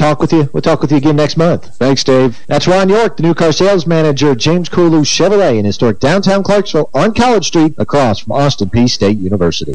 talk with you. We'll talk with you again next month. Thanks, Dave. That's Ron York, the new car sales manager James Cooley Chevrolet in historic downtown Clarksville on College Street across from Austin Peay State University.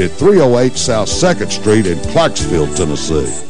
at 308 South 2nd Street in Clarksville, Tennessee.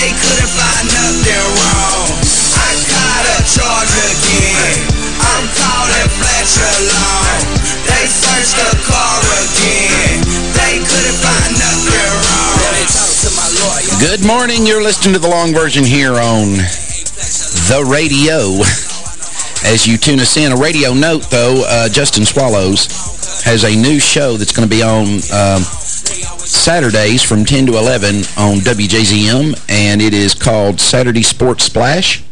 They couldn't find nothing wrong. I charge again. I'm calling Fletcher Long. They searched the car again. They couldn't find nothing wrong. Good morning. You're listening to the long version here on the radio. As you tune us in, a radio note, though, uh, Justin Swallows has a new show that's going to be on um, Saturdays from 10 to 11 on WJZM, and it is called Saturday Sports Splash.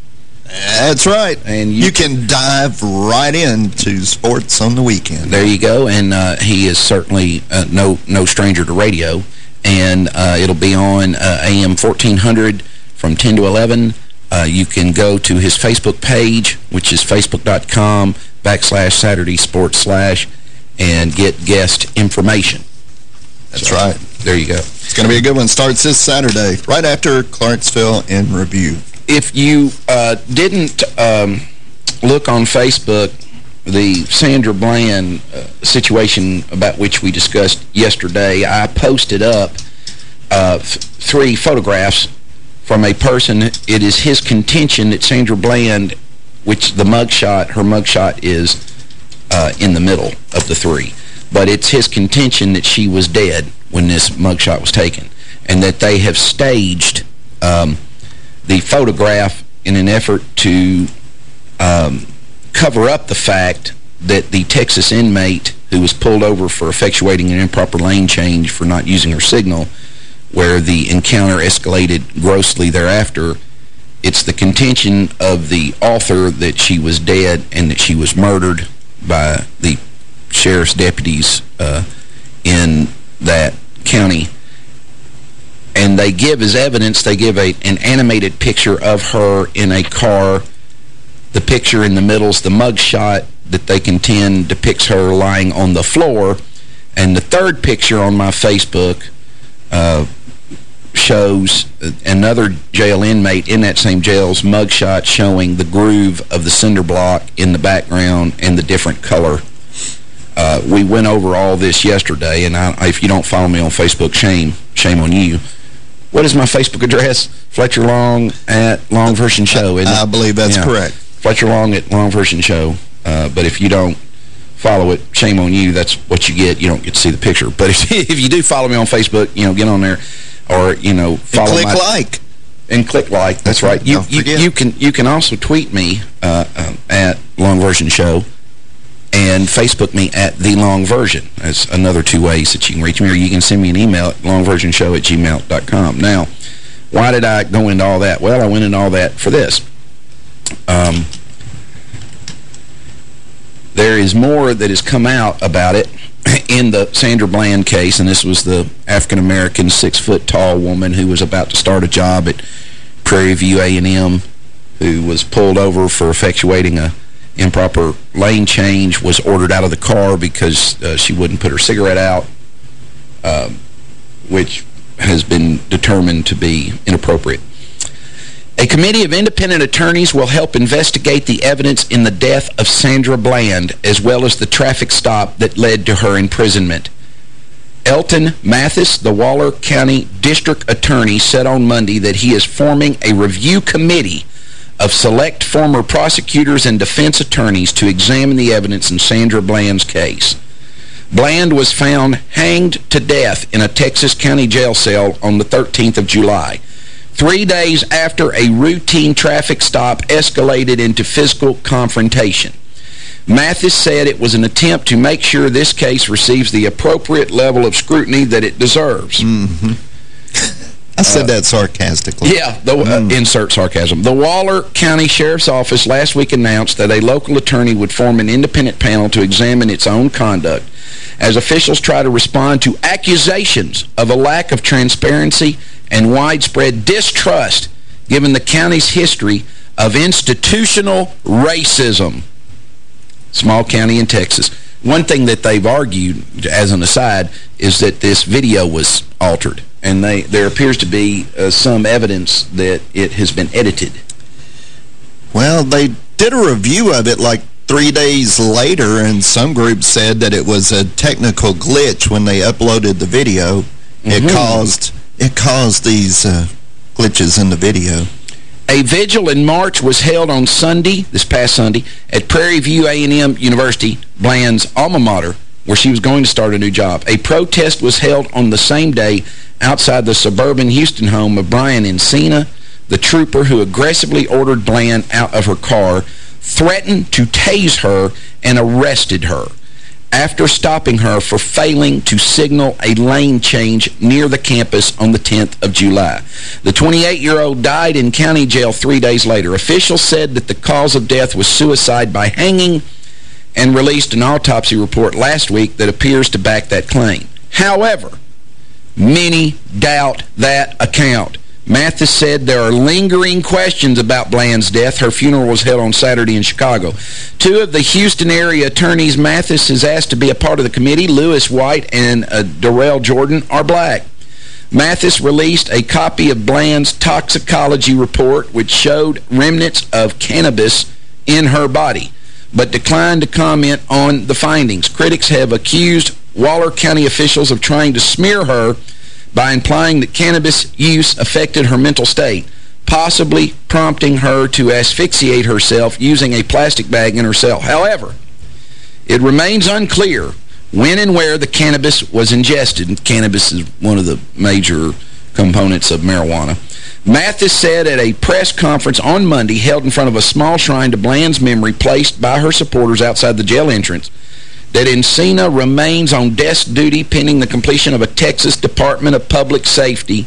That's right. And you, you, can dive right into sports on the weekend. There you go. And uh, he is certainly uh, no no stranger to radio. And uh, it'll be on uh, AM 1400 from 10 to 11. Uh, you can go to his Facebook page, which is facebook.com backslash Saturday Sports slash, and get guest information. That's so, right. There you go. It's going to be a good one. Starts this Saturday, right after Clarksville in review. If you uh, didn't um, look on Facebook, the Sandra Bland uh, situation about which we discussed yesterday, I posted up uh, three photographs from a person. It is his contention that Sandra Bland, which the mugshot, her mugshot is uh, in the middle of the three. But it's his contention that she was dead when this mugshot was taken and that they have staged um, the photograph in an effort to um, cover up the fact that the Texas inmate who was pulled over for effectuating an improper lane change for not using her signal, where the encounter escalated grossly thereafter, it's the contention of the author that she was dead and that she was murdered by the sheriff's deputies uh, in that county. And they give as evidence, they give a, an animated picture of her in a car. The picture in the middle is the mugshot that they contend depicts her lying on the floor. And the third picture on my Facebook uh, shows another jail inmate in that same jail's mugshot showing the groove of the cinder block in the background and the different color uh, we went over all this yesterday, and I, if you don't follow me on Facebook, shame. Shame on you. What is my Facebook address? Fletcher Long at Long Version Show, I, I believe that's yeah. correct. Fletcher Long at Long Version Show. Uh, but if you don't follow it, shame on you. That's what you get. You don't get to see the picture. But if, if you do follow me on Facebook, you know, get on there or, you know, follow and click my, like. And click like. That's right. You, you, you, can you can also tweet me uh, um, at Long Version Show and Facebook me at The Long Version. That's another two ways that you can reach me, or you can send me an email at longversionshow at gmail.com. Now, why did I go into all that? Well, I went into all that for this. Um, there is more that has come out about it in the Sandra Bland case, and this was the African-American six-foot-tall woman who was about to start a job at Prairie View A&M who was pulled over for effectuating a improper lane change was ordered out of the car because uh, she wouldn't put her cigarette out, uh, which has been determined to be inappropriate. A committee of independent attorneys will help investigate the evidence in the death of Sandra Bland, as well as the traffic stop that led to her imprisonment. Elton Mathis, the Waller County District Attorney, said on Monday that he is forming a review committee of select former prosecutors and defense attorneys to examine the evidence in Sandra Bland's case. Bland was found hanged to death in a Texas county jail cell on the 13th of July three days after a routine traffic stop escalated into physical confrontation. Mathis said it was an attempt to make sure this case receives the appropriate level of scrutiny that it deserves. Mm -hmm. I said uh, that sarcastically. Yeah, the, uh, mm. insert sarcasm. The Waller County Sheriff's Office last week announced that a local attorney would form an independent panel to examine its own conduct as officials try to respond to accusations of a lack of transparency and widespread distrust given the county's history of institutional racism. Small county in Texas. One thing that they've argued, as an aside, is that this video was altered. And they, there appears to be uh, some evidence that it has been edited. Well, they did a review of it like three days later, and some groups said that it was a technical glitch when they uploaded the video. Mm -hmm. It mm-hmm. caused it caused these uh, glitches in the video. A vigil in March was held on Sunday, this past Sunday, at Prairie View A&M University, Bland's alma mater, where she was going to start a new job. A protest was held on the same day outside the suburban Houston home of Brian Encinia, the trooper who aggressively ordered Bland out of her car, threatened to tase her, and arrested her after stopping her for failing to signal a lane change near the campus on the 10th of July. The 28-year-old died in county jail three days later. Officials said that the cause of death was suicide by hanging and released an autopsy report last week that appears to back that claim. However, many doubt that account. Mathis said there are lingering questions about Bland's death. Her funeral was held on Saturday in Chicago. Two of the Houston area attorneys Mathis has asked to be a part of the committee, Lewis White and uh, Darrell Jordan, are black. Mathis released a copy of Bland's toxicology report, which showed remnants of cannabis in her body, but declined to comment on the findings. Critics have accused Waller County officials of trying to smear her by implying that cannabis use affected her mental state, possibly prompting her to asphyxiate herself using a plastic bag in her cell. However, it remains unclear when and where the cannabis was ingested. And cannabis is one of the major components of marijuana. Mathis said at a press conference on Monday held in front of a small shrine to Bland's memory placed by her supporters outside the jail entrance that Encinia remains on desk duty pending the completion of a Texas Department of Public Safety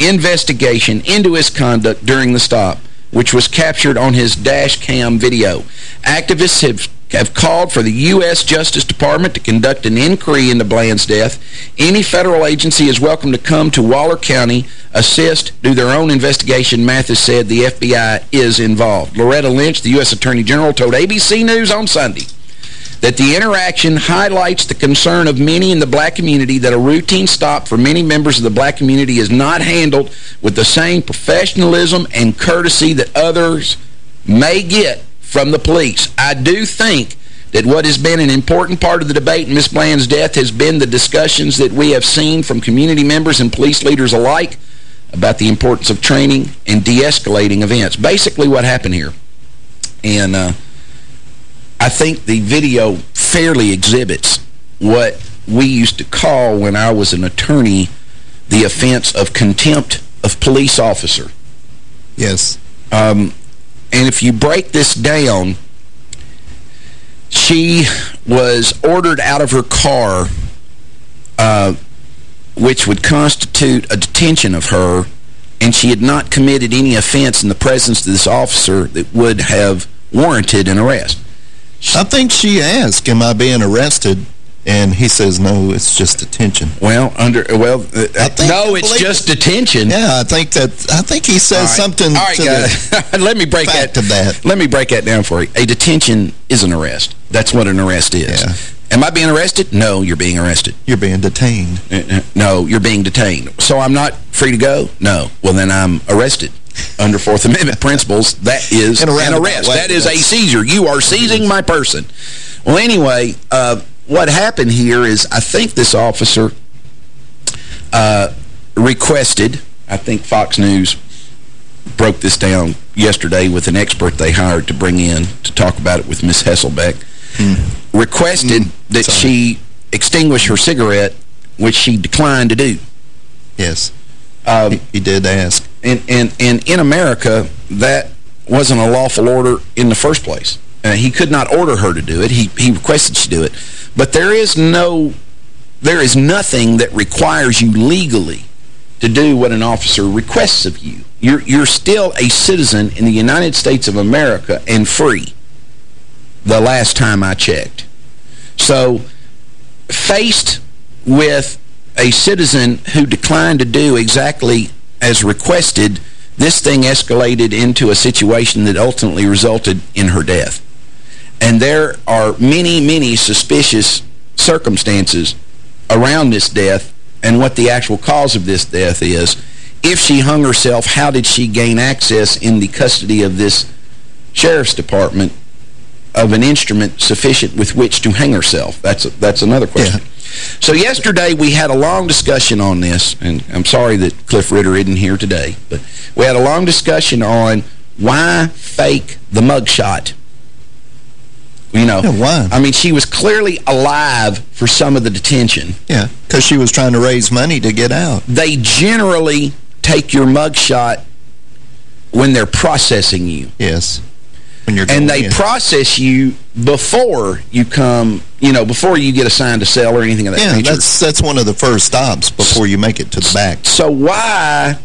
investigation into his conduct during the stop, which was captured on his dash cam video. Activists have have called for the U.S. Justice Department to conduct an inquiry into Bland's death. Any federal agency is welcome to come to Waller County, assist, do their own investigation. Mathis said the FBI is involved. Loretta Lynch, the U.S. Attorney General, told ABC News on Sunday that the interaction highlights the concern of many in the black community that a routine stop for many members of the black community is not handled with the same professionalism and courtesy that others may get from the police. I do think that what has been an important part of the debate in Ms. Bland's death has been the discussions that we have seen from community members and police leaders alike about the importance of training and de-escalating events. Basically what happened here. And uh, I think the video fairly exhibits what we used to call, when I was an attorney, the offense of contempt of police officer. Yes. Um, and if you break this down, she was ordered out of her car, uh, which would constitute a detention of her, and she had not committed any offense in the presence of this officer that would have warranted an arrest. I think she asked, am I being arrested? And he says, no, it's just detention. Well, under well, uh, no, it's just detention. Yeah, I think that I think he says right. something. All right, guys. let me break that, to that. Let me break that down for you. A detention is an arrest. That's what an arrest is. Yeah. Am I being arrested? No, you're being arrested. You're being detained. Uh, no, you're being detained. So I'm not free to go? No. Well, then I'm arrested under Fourth Amendment principles. That is an arrest. That is a seizure. You are seizing my person. Well, anyway, uh, what happened here is I think this officer uh, requested, I think Fox News broke this down yesterday with an expert they hired to bring in to talk about it with Miss Hasselbeck, mm. requested mm. that Sorry. she extinguish her cigarette, which she declined to do. Yes. Um, he, he, did ask. And, and, and in America, that wasn't a lawful order in the first place. Uh, he could not order her to do it. He, he requested she do it. But there is no, there is nothing that requires you legally to do what an officer requests of you. You're, you're still a citizen in the United States of America and free the last time I checked. So, faced with a citizen who declined to do exactly as requested, this thing escalated into a situation that ultimately resulted in her death. And there are many, many suspicious circumstances around this death and what the actual cause of this death is. If she hung herself, how did she gain access in the custody of this sheriff's department of an instrument sufficient with which to hang herself? That's a, that's another question. Yeah. So yesterday we had a long discussion on this, and I'm sorry that Cliff Ritter isn't here today, but we had a long discussion on why fake the mugshot. You know, yeah, why? I mean, she was clearly alive for some of the detention. Yeah, because she was trying to raise money to get out. They generally take your mugshot when they're processing you. Yes. When you're and they in. process you before you come, you know, before you get assigned to cell or anything of that yeah, nature. that's that's one of the first stops before you make it to the back. So why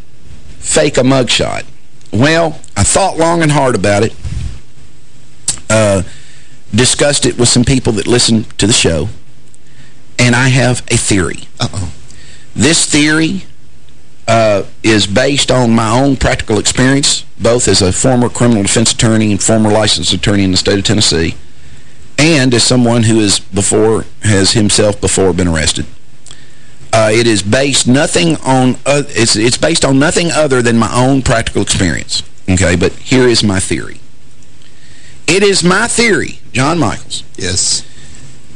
fake a mugshot? Well, I thought long and hard about it. Uh, discussed it with some people that listen to the show, and I have a theory. Uh-oh. This theory uh, is based on my own practical experience, both as a former criminal defense attorney and former licensed attorney in the state of Tennessee, and as someone who is before has himself before been arrested. Uh, it is based nothing on uh, it's it's based on nothing other than my own practical experience. Okay, but here is my theory. It is my theory, John Michaels. Yes.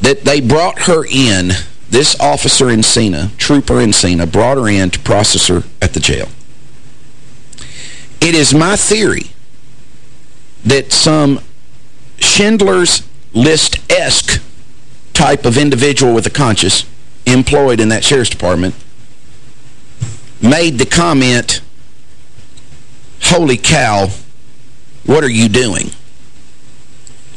That they brought her in, this officer Encinia, trooper Encinia, brought her in to process her at the jail. It is my theory that some Schindler's List-esque type of individual with a conscience employed in that sheriff's department made the comment, holy cow, what are you doing?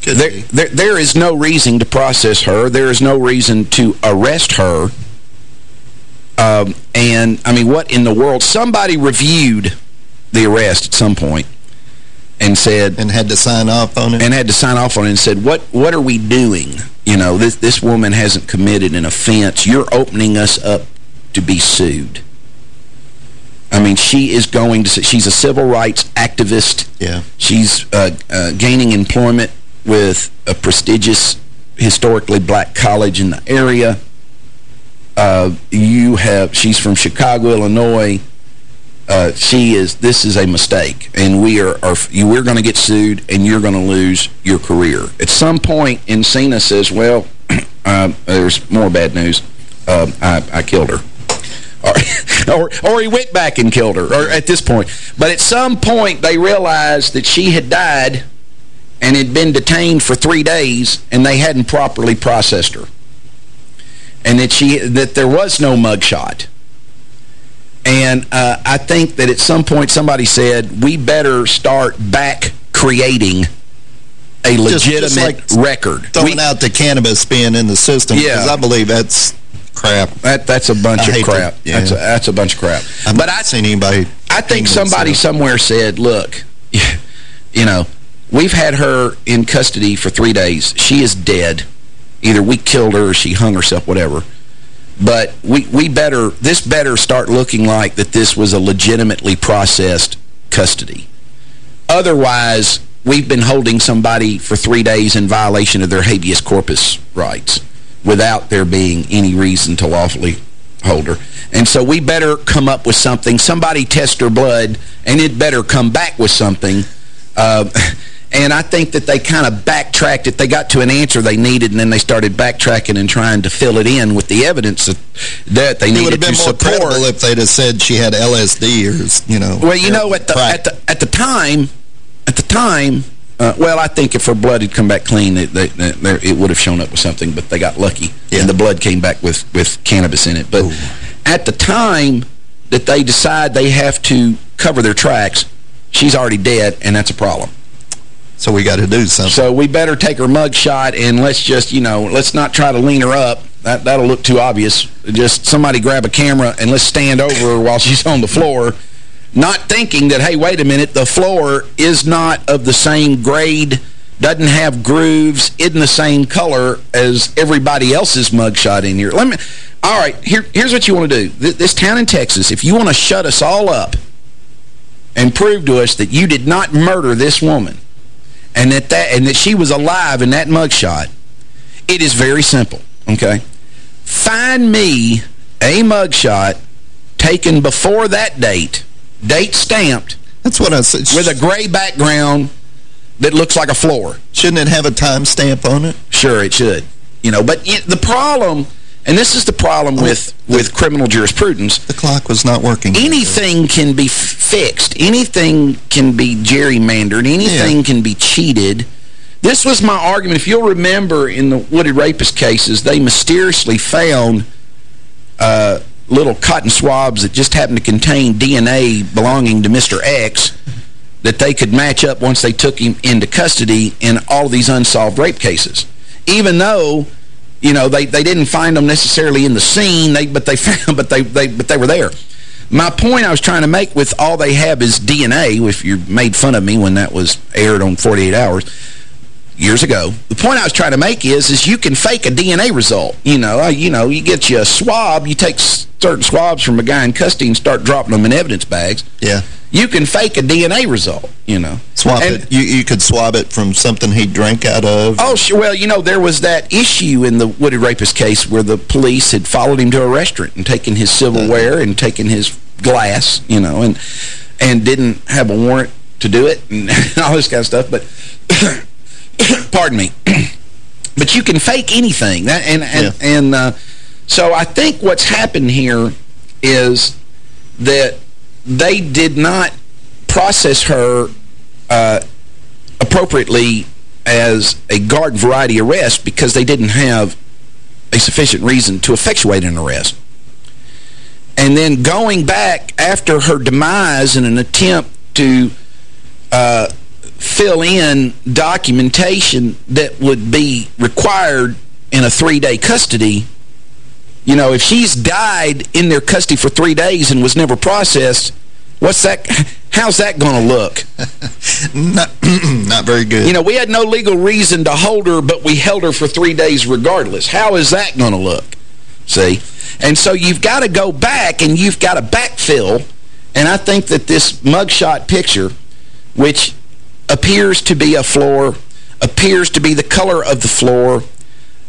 There, there, there is no reason to process her. There is no reason to arrest her. Um, and, I mean, what in the world? Somebody reviewed the arrest at some point and said... And had to sign off on it? And had to sign off on it and said, what, what are we doing? You know, this, this woman hasn't committed an offense. You're opening us up to be sued. I mean, she is going to... She's a civil rights activist. Yeah. She's uh, uh, gaining employment with a prestigious historically black college in the area. Uh, you have, she's from Chicago, Illinois. Uh, she is, this is a mistake. And we are, are we're going to get sued and you're going to lose your career. At some point, Encinia says, well, uh, there's more bad news. Um, I, I killed her. Or, or, or he went back and killed her, or at this point. But at some point, they realized that she had died and had been detained for three days and they hadn't properly processed her. And that she that there was no mugshot. And uh, I think that at some point somebody said, we better start back creating a legitimate just, just like record. Throwing we, out the cannabis being in the system. Yeah. Because I believe that's crap. That That's a bunch I of crap. Yeah. that's, a, that's a bunch of crap. I've but I, seen anybody... I think somebody somewhere said, look, you know, We've had her in custody for three days. She is dead. Either we killed her or she hung herself, whatever. But we, we better, this better start looking like that this was a legitimately processed custody. Otherwise, we've been holding somebody for three days in violation of their habeas corpus rights without there being any reason to lawfully hold her. And so we better come up with something. Somebody test her blood, and it better come back with something. Uh, and I think that they kind of backtracked it. They got to an answer they needed, and then they started backtracking and trying to fill it in with the evidence that, that they it needed to support. It would have been more credible if they'd have said she had LSD or, you know. Well, you know, at the, at the, at the time, at the time, uh, well, I think if her blood had come back clean, it, they, they, it would have shown up with something, but they got lucky. Yeah. And the blood came back with, with cannabis in it. But Ooh. at the time that they decide they have to cover their tracks, she's already dead, and that's a problem. So we got to do something. So we better take her mug shot, and let's just, you know, let's not try to lean her up. That, that'll look too obvious. Just somebody grab a camera, and let's stand over her while she's on the floor not thinking that, hey, wait a minute, the floor is not of the same grade, doesn't have grooves, isn't the same color as everybody else's mugshot in here. Let me. All right, here, here's what you want to do. This town in Texas, if you want to shut us all up and prove to us that you did not murder this woman and that, that, and that she was alive in that mugshot, it is very simple, okay? Find me a mugshot taken before that date date stamped. That's what I said. With a gray background that looks like a floor. Shouldn't it have a time stamp on it? Sure, it should. You know, but the problem, and this is the problem oh, with, the, with criminal jurisprudence. The clock was not working. Anything can be fixed. Anything can be gerrymandered. Anything yeah. can be cheated. This was my argument. If you'll remember in the Wooded Rapist cases, they mysteriously found uh, little cotton swabs that just happened to contain DNA belonging to Mr. X that they could match up once they took him into custody in all these unsolved rape cases. Even though, you know, they, they didn't find them necessarily in the scene, they but they found but they, they but they were there. My point I was trying to make with all they have is DNA, if you made fun of me when that was aired on 48 Hours, years ago. The point I was trying to make is, is you can fake a DNA result. You know, you know, you get you a swab, you take certain swabs from a guy in custody and start dropping them in evidence bags. Yeah. You can fake a DNA result, you know. Swap and, it. You, you could swab it from something he drank out of. Oh, sure. Well, you know, there was that issue in the Wooded Rapist case where the police had followed him to a restaurant and taken his silverware uh and taken his glass, you know, and and didn't have a warrant to do it and all this kind of stuff. But pardon me. but you can fake anything. That and and, yeah. and uh, so I think what's happened here is that they did not process her uh, appropriately as a guard variety arrest because they didn't have a sufficient reason to effectuate an arrest. And then going back after her demise in an attempt to uh, fill in documentation that would be required in a three-day custody, you know, if she's died in their custody for three days and was never processed, what's that? How's that going to look? not, not very good. You know, we had no legal reason to hold her, but we held her for three days regardless. How is that going to look? See? And so you've got to go back and you've got to backfill. And I think that this mugshot picture, which appears to be a floor, appears to be the color of the floor,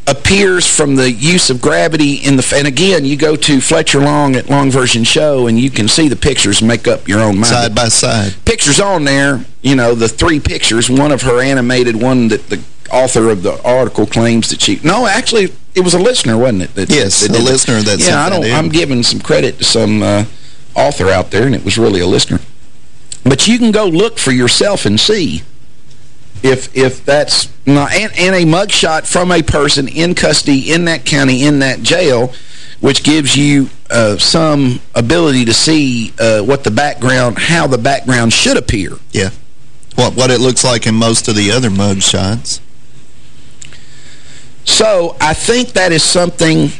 appears from the use of gravity in the... And again, you go to Fletcher Long at Long Version Show, and you can see the pictures and make up your own mind. Side by side. Pictures on there, you know, the three pictures, one of her animated, one that the author of the article claims that she... No, actually, it was a listener, wasn't it? That, yes, that a listener that Yeah, I don't, I'm giving some credit to some uh, author out there, and it was really a listener. But you can go look for yourself and see if if that's not and, and a mugshot from a person in custody in that county in that jail which gives you uh, some ability to see uh, what the background how the background should appear. Yeah. What what it looks like in most of the other mugshots. So I think that is something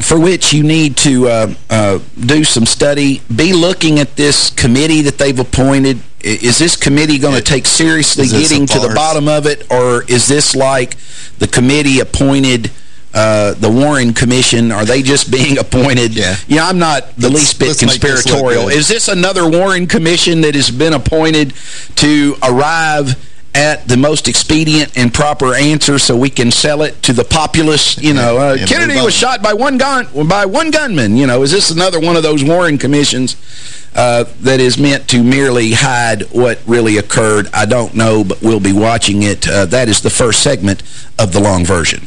for which you need to uh, uh, do some study. Be looking at this committee that they've appointed. Is this committee going to take seriously getting to the bottom of it, or is this like the committee appointed uh, the Warren Commission? Are they just being appointed? Yeah. You know, I'm not the let's, least bit conspiratorial. Is this another Warren Commission that has been appointed to arrive at the most expedient and proper answer so we can sell it to the populace. You know, uh, Kennedy was shot by one gun by one gunman. You know, is this another one of those Warren commissions uh, that is meant to merely hide what really occurred? I don't know, but we'll be watching it. Uh, that is the first segment of the long version.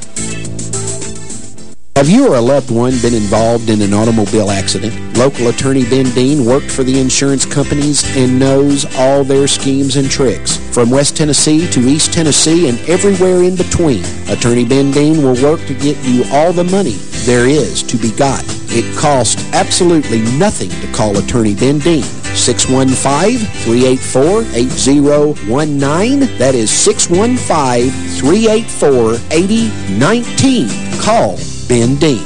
Have you or a loved one been involved in an automobile accident? Local attorney Ben Dean worked for the insurance companies and knows all their schemes and tricks. From West Tennessee to East Tennessee and everywhere in between, Attorney Ben Dean will work to get you all the money there is to be got. It costs absolutely nothing to call Attorney Ben Dean. 615-384-8019. That is 615-384-8019. Call Ben Dean.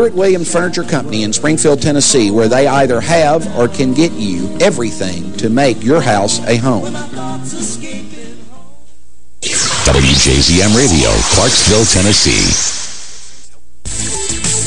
Stewart Williams Furniture Company in Springfield, Tennessee, where they either have or can get you everything to make your house a home. WJZM Radio, Clarksville, Tennessee.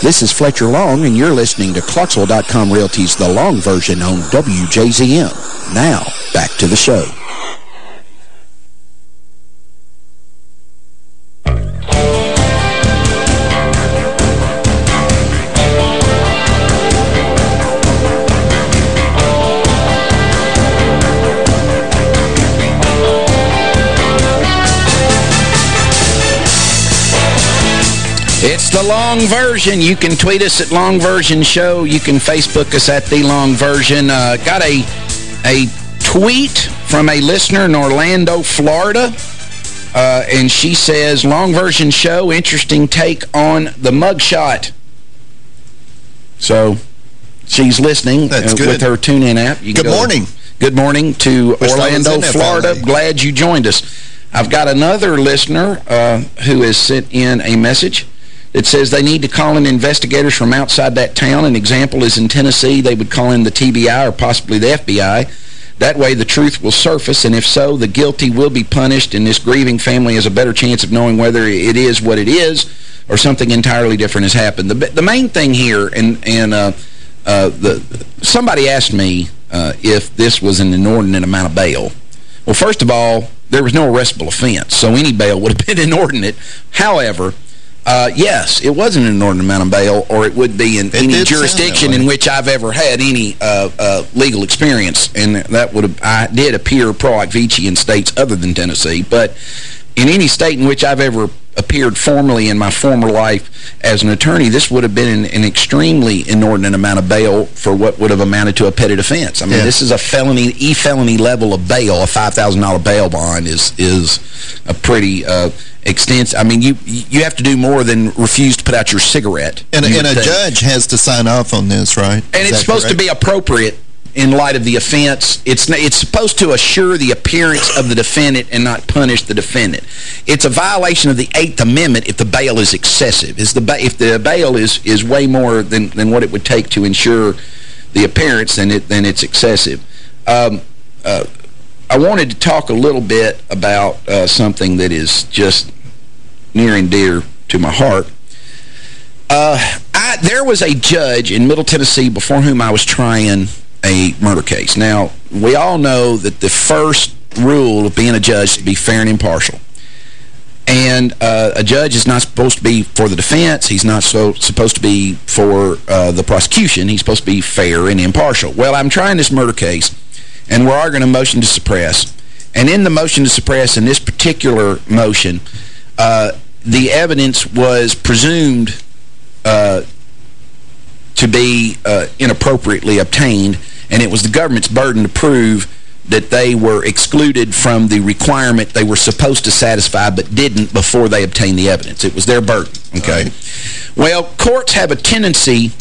This is Fletcher Long, and you're listening to Clarksville.com Realty's The Long Version on WJZM. Now, back to the show. It's the long version. You can tweet us at Long Version Show. You can Facebook us at The Long Version. Uh, got a, a tweet from a listener in Orlando, Florida. Uh, and she says, Long Version Show, interesting take on the mugshot. So, she's listening uh, with her TuneIn app. You Good go- morning. Good morning to Wish Orlando. Florida. Glad you joined us. I've got another listener uh, who has sent in a message that says they need to call in investigators from outside that town. An example is in Tennessee, they would call in the TBI or possibly the FBI. That way the truth will surface, and if so, the guilty will be punished, and this grieving family has a better chance of knowing whether it is what it is or something entirely different has happened. The, the main thing here, and, and uh, uh, the somebody asked me uh, if this was an inordinate amount of bail. Well, first of all, there was no arrestable offense, so any bail would have been inordinate. However, uh, yes, it was an inordinate amount of bail, or it would be in It any jurisdiction in which I've ever had any uh, uh, legal experience, and that would have, I did appear pro hac vice in states other than Tennessee, but in any state in which I've ever appeared formally in my former life as an attorney, this would have been an, an extremely inordinate amount of bail for what would have amounted to a petty offense. I mean, Yeah. this is a felony, e-felony level of bail. A $5,000 bail bond is is a pretty uh, extensive. I mean, you you have to do more than refuse to put out your cigarette. And, you and a think. judge has to sign off on this, right? And it's supposed to be appropriate in light of the offense. It's it's supposed to assure the appearance of the defendant and not punish the defendant. It's a violation of the Eighth Amendment if the bail is excessive. Is the if the bail is is way more than than what it would take to ensure the appearance, then it then it's excessive. Um, uh, I wanted to talk a little bit about uh, something that is just near and dear to my heart. Uh, I, there was a judge in Middle Tennessee before whom I was trying a murder case. Now, we all know that the first rule of being a judge is to be fair and impartial. And uh, a judge is not supposed to be for the defense. He's not so supposed to be for uh, the prosecution. He's supposed to be fair and impartial. Well, I'm trying this murder case, and we're arguing a motion to suppress. And in the motion to suppress, in this particular motion, uh, the evidence was presumed uh, to be uh, inappropriately obtained, and it was the government's burden to prove that they were excluded from the requirement they were supposed to satisfy but didn't before they obtained the evidence. It was their burden, okay? Well, courts have a tendency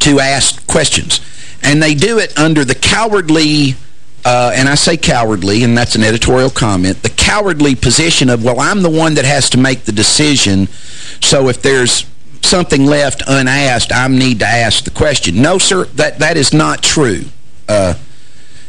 to ask questions, and they do it under the cowardly, uh, and I say cowardly, and that's an editorial comment, the cowardly position of, well, I'm the one that has to make the decision, so if there's something left unasked, I need to ask the question. No, sir, that, that is not true. Uh,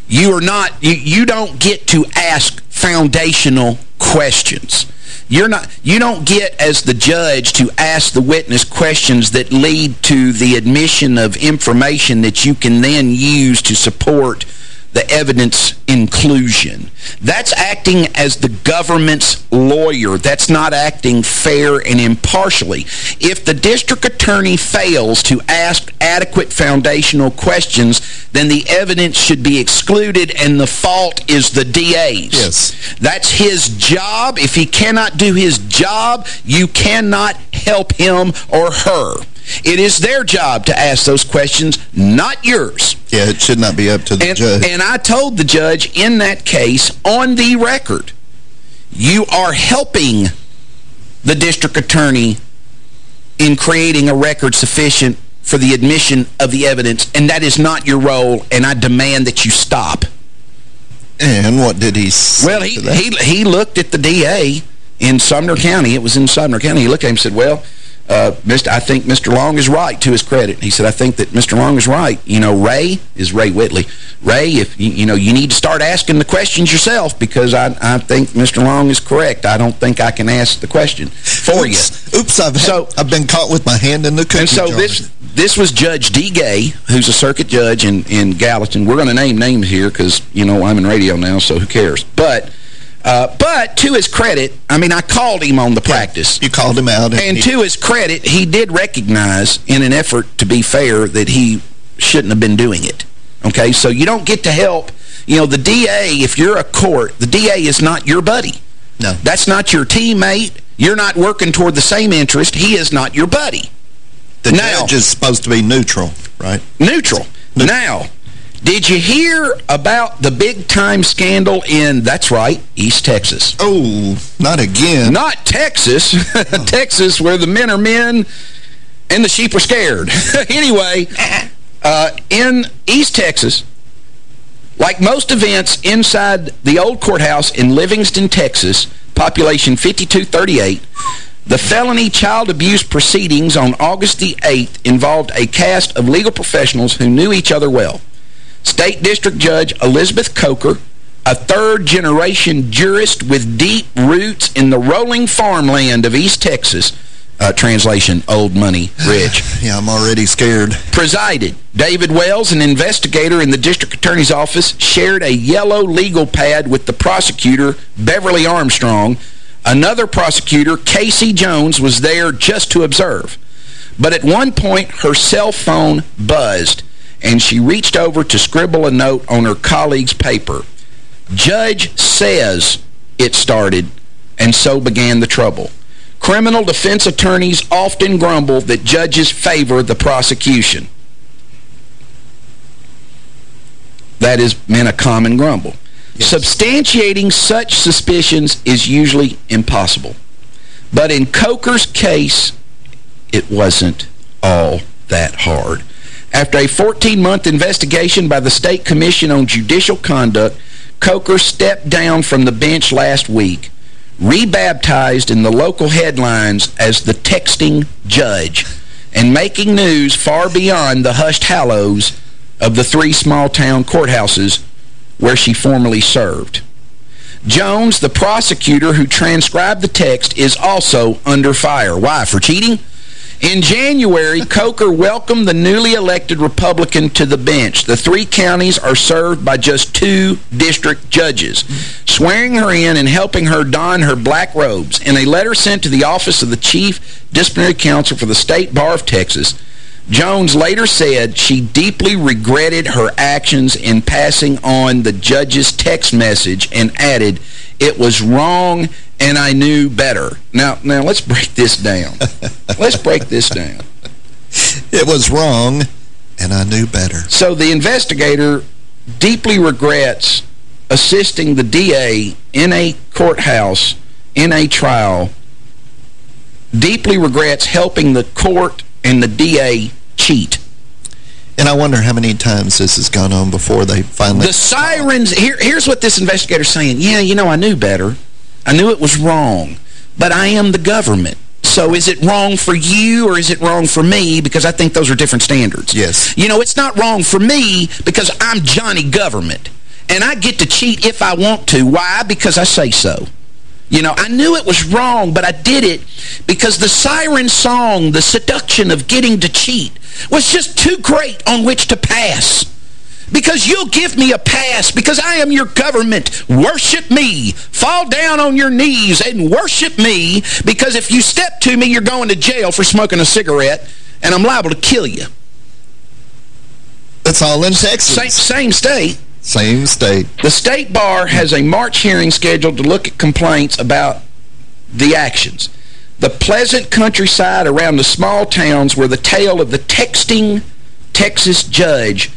you are not, you, you don't get to ask foundational questions. You're not, you don't get, as the judge, to ask the witness questions that lead to the admission of information that you can then use to support the evidence inclusion. That's acting as the government's lawyer. That's not acting fair and impartially. If the district attorney fails to ask adequate foundational questions, then the evidence should be excluded and the fault is the DA's. Yes. That's his job. If he cannot do his job, you cannot help him or her. It is their job to ask those questions, not yours. Yeah, it should not be up to the And, judge. and I told the judge in that case, on the record, you are helping the district attorney in creating a record sufficient for the admission of the evidence, and that is not your role, and I demand that you stop. And what did he say Well, he, he, he looked at the DA in Sumner County. It was in Sumner County. He looked at him and said, well, uh, Mr. I think Mr. Long is right, to his credit. He said, I think that Mr. Long is right. You know, Ray is Ray Whitley. Ray, if you, you know, you need to start asking the questions yourself because I, I think Mr. Long is correct. I don't think I can ask the question for you. Oops, oops I've, had- So- I've been caught with my hand in the cookie And so jar. this this was Judge Dee Gay, who's a circuit judge in, in Gallatin. We're going to name names here because, you know, I'm in radio now, so who cares? But uh, but to his credit, I mean, I called him on the practice. You called him out. And, he- to his credit, he did recognize, in an effort to be fair, that he shouldn't have been doing it. Okay, so you don't get to help. You know, the DA, if you're a court, the DA is not your buddy. No. That's not your teammate. You're not working toward the same interest. He is not your buddy. the now- judge is supposed to be neutral, right? Neutral. Now, did you hear about the big-time scandal in, that's right, East Texas? Oh, not again. Not Texas. Texas, where the men are men and the sheep are scared. anyway, Uh, in East Texas, like most events inside the old courthouse in Livingston, Texas, population 5238, the felony child abuse proceedings on August the 8th involved a cast of legal professionals who knew each other well. State District Judge Elizabeth Coker, a third-generation jurist with deep roots in the rolling farmland of East Texas, uh, translation, old money, rich. yeah, I'm already scared. Presided. David Wells, an investigator in the district attorney's office, shared a yellow legal pad with the prosecutor, Beverly Armstrong. Another prosecutor, Casey Jones, was there just to observe. But at one point, her cell phone buzzed, and she reached over to scribble a note on her colleague's paper. Judge says it started, and so began the trouble. Criminal defense attorneys often grumble that judges favor the prosecution. That is meant a common grumble. Yes. Substantiating such suspicions is usually impossible. But in Coker's case, it wasn't all that hard. After a 14-month investigation by the State Commission on Judicial Conduct, Coker stepped down from the bench last week rebaptized in the local headlines as the texting judge and making news far beyond the hushed hallows of the three small-town courthouses where she formerly served. Jones, the prosecutor who transcribed the text, is also under fire. Why? For cheating? In January, Coker welcomed the newly elected Republican to the bench. The three counties are served by just two district judges. Swearing her in and helping her don her black robes, in a letter sent to the office of the Chief Disciplinary Counsel for the State Bar of Texas, Jones later said she deeply regretted her actions in passing on the judge's text message and added, it was wrong and I knew better. Now, now let's break this down. let's break this down. It was wrong, and I knew better. So the investigator deeply regrets assisting the DA in a courthouse, in a trial, deeply regrets helping the court and the DA cheat. And I wonder how many times this has gone on before they finally... The sirens... Here, here's what this investigator's saying. Yeah, you know, I knew better. I knew it was wrong, but I am the government. So is it wrong for you or is it wrong for me? Because I think those are different standards. Yes. You know, it's not wrong for me because I'm Johnny Government. And I get to cheat if I want to. Why? Because I say so. You know, I knew it was wrong, but I did it because the siren song, the seduction of getting to cheat, was just too great on which to pass because you'll give me a pass because I am your government. Worship me. Fall down on your knees and worship me because if you step to me, you're going to jail for smoking a cigarette and I'm liable to kill you. That's all in Texas. Same, same state. Same state. The state bar has a March hearing scheduled to look at complaints about the actions. The pleasant countryside around the small towns where the tale of the texting Texas judge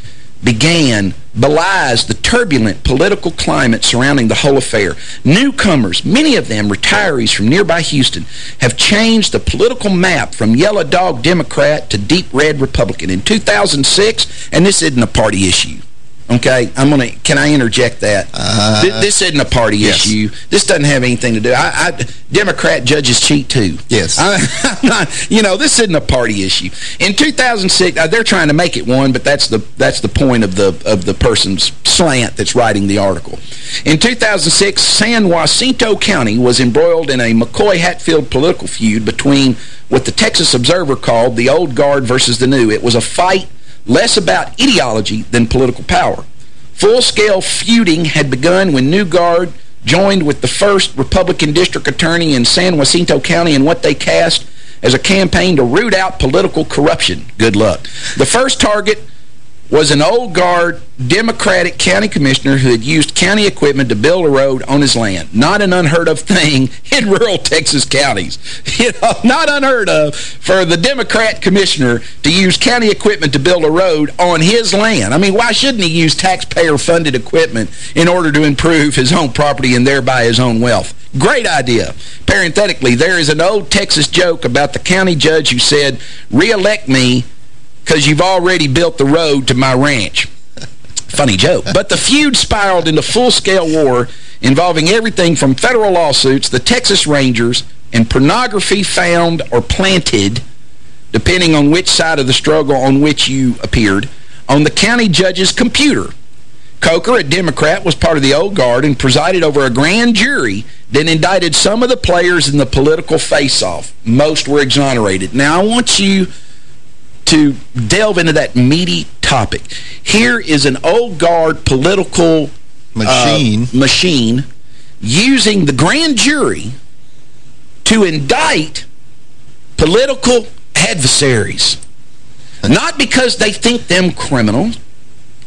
began belies the turbulent political climate surrounding the whole affair. Newcomers, many of them retirees from nearby Houston, have changed the political map from yellow dog Democrat to deep red Republican. In 2006, and this isn't a party issue, Okay, I'm gonna. Can I interject that? Uh, this, this, isn't a party yes. issue. This doesn't have anything to do. I, I Democrat judges cheat too. Yes. I, not, you know, this isn't a party issue. In 2006, uh, they're trying to make it one, but that's the that's the point of the of the person's slant that's writing the article. In 2006, San Jacinto County was embroiled in a McCoy-Hatfield political feud between what the Texas Observer called the old guard versus the new. It was a fight less about ideology than political power. Full-scale feuding had begun when New Guard joined with the first Republican district attorney in San Jacinto County in what they cast as a campaign to root out political corruption. Good luck. The first target was an old guard Democratic county commissioner who had used county equipment to build a road on his land. Not an unheard of thing in rural Texas counties. You know, not unheard of for the Democrat commissioner to use county equipment to build a road on his land. I mean, why shouldn't he use taxpayer-funded equipment in order to improve his own property and thereby his own wealth? Great idea. Parenthetically, there is an old Texas joke about the county judge who said, re-elect me because you've already built the road to my ranch. Funny joke. But the feud spiraled into full-scale war involving everything from federal lawsuits, the Texas Rangers, and pornography found or planted, depending on which side of the struggle on which you appeared, on the county judge's computer. Coker, a Democrat, was part of the old guard and presided over a grand jury that indicted some of the players in the political face-off. Most were exonerated. Now, I want you to delve into that meaty topic. Here is an old guard political machine, uh, machine using the grand jury to indict political adversaries. Not because they think them criminal,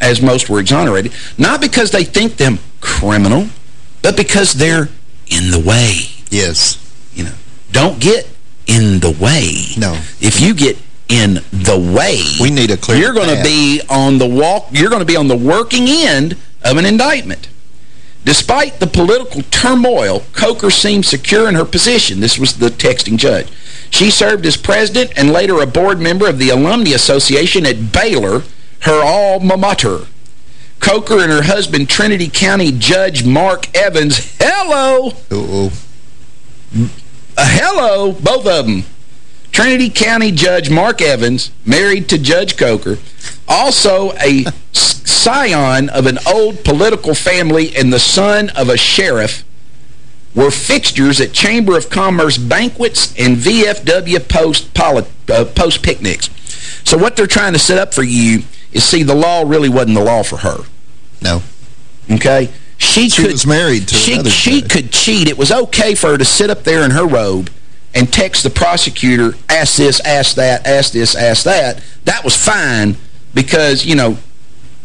as most were exonerated, not because they think them criminal, but because they're in the way. Yes. You know, don't get in the way. No. If you get in the way, we need a clear You're going to be on the walk, you're going to be on the working end of an indictment. Despite the political turmoil, Coker seemed secure in her position. This was the texting judge. She served as president and later a board member of the Alumni Association at Baylor, her alma mater. Coker and her husband, Trinity County Judge Mark Evans, hello! Uh, hello, both of them. Trinity County Judge Mark Evans, married to Judge Coker, also a scion of an old political family and the son of a sheriff, were fixtures at Chamber of Commerce banquets and VFW post, uh, post picnics. So what they're trying to set up for you is, see, the law really wasn't the law for her. No. Okay? She, she could, was married to she, She could cheat. It was okay for her to sit up there in her robe and text the prosecutor, ask this, ask that, ask this, ask that, that was fine because, you know,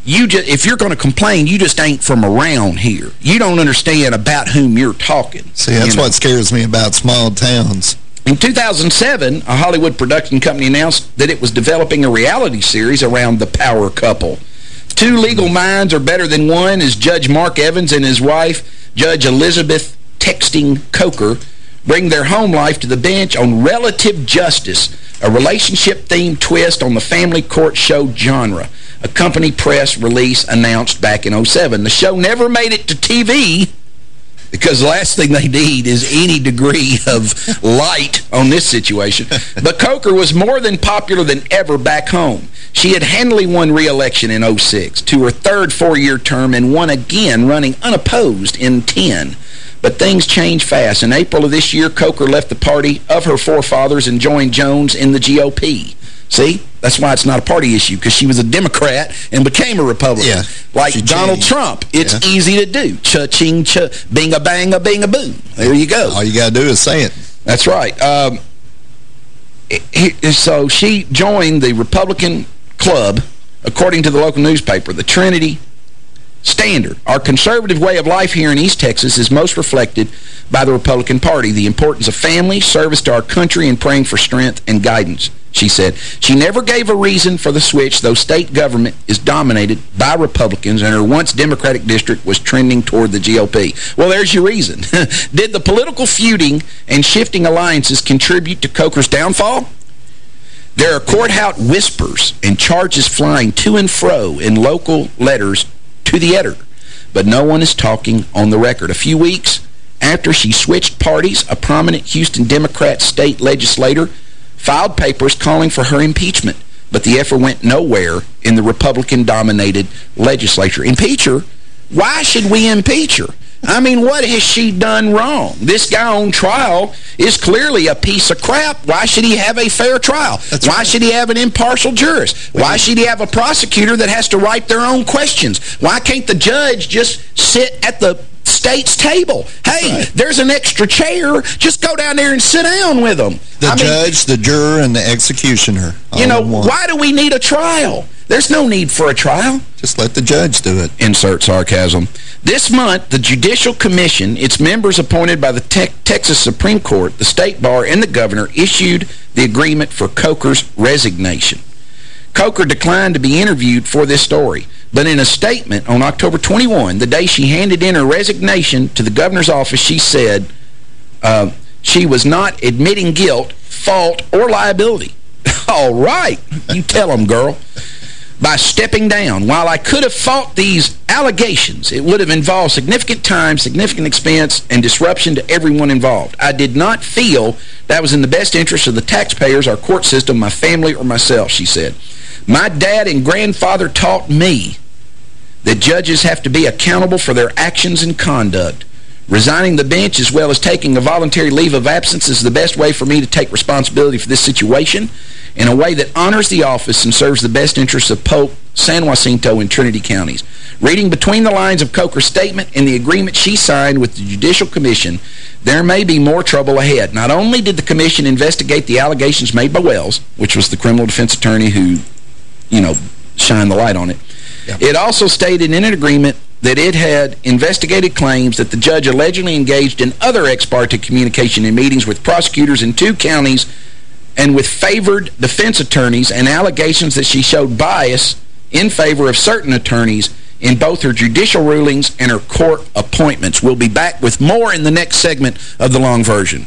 you just if you're going to complain, you just ain't from around here. You don't understand about whom you're talking. See, that's you know? what scares me about small towns. In 2007, a Hollywood production company announced that it was developing a reality series around the power couple. Two legal minds are better than one as Judge Mark Evans and his wife, Judge Elizabeth Texting Coker, bring their home life to the bench on Relative Justice, a relationship-themed twist on the family court show genre. A company press release announced back in 07. The show never made it to TV because the last thing they need is any degree of light on this situation. But Coker was more than popular than ever back home. She had handily won re-election in 06 to her third four-year term and won again running unopposed in 10. But things change fast. In April of this year, Coker left the party of her forefathers and joined Jones in the GOP. See? That's why it's not a party issue, because she was a Democrat and became a Republican. Yeah, like Donald Trump. It's yeah. easy to do. Cha-ching, cha, bing-a-bang-a, bing-a-boom. There you go. All you got to do is say it. That's right. Um, so she joined the Republican club, according to the local newspaper, the Trinity standard. Our conservative way of life here in East Texas is most reflected by the Republican Party. The importance of family, service to our country, and praying for strength and guidance, she said. She never gave a reason for the switch, though state government is dominated by Republicans, and her once Democratic district was trending toward the GOP. Well, there's your reason. Did the political feuding and shifting alliances contribute to Coker's downfall? There are courthouse whispers and charges flying to and fro in local letters to the editor. But no one is talking on the record. A few weeks after she switched parties, a prominent Houston Democrat state legislator filed papers calling for her impeachment. But the effort went nowhere in the Republican-dominated legislature. Impeach her? Why should we impeach her? I mean, what has she done wrong? This guy on trial is clearly a piece of crap. Why should he have a fair trial? That's Why right. should he have an impartial jurist? Why should he have a prosecutor that has to write their own questions? Why can't the judge just sit at the state's table? Hey, right. there's an extra chair. Just go down there and sit down with them. The I mean, judge, the juror, and the executioner. you know, all in one. why do we need a trial? There's no need for a trial. Just let the judge do it. Insert sarcasm. This month, the Judicial Commission, its members appointed by the te Texas Supreme Court, the State Bar, and the Governor, issued the agreement for Coker's resignation. Coker declined to be interviewed for this story, but in a statement on October 21, the day she handed in her resignation to the governor's office, she said uh, she was not admitting guilt, fault, or liability. All right. You tell them, girl. By stepping down. While I could have fought these allegations, it would have involved significant time, significant expense, and disruption to everyone involved. I did not feel that was in the best interest of the taxpayers, our court system, my family, or myself, she said. My dad and grandfather taught me that judges have to be accountable for their actions and conduct. Resigning the bench as well as taking a voluntary leave of absence is the best way for me to take responsibility for this situation in a way that honors the office and serves the best interests of Polk, San Jacinto, and Trinity counties. Reading between the lines of Coker's statement and the agreement she signed with the Judicial Commission, there may be more trouble ahead. Not only did the commission investigate the allegations made by Wells, which was the criminal defense attorney who, you know, shined the light on it, it also stated in an agreement that it had investigated claims that the judge allegedly engaged in other ex parte communication in meetings with prosecutors in two counties and with favored defense attorneys and allegations that she showed bias in favor of certain attorneys in both her judicial rulings and her court appointments. We'll be back with more in the next segment of the long version.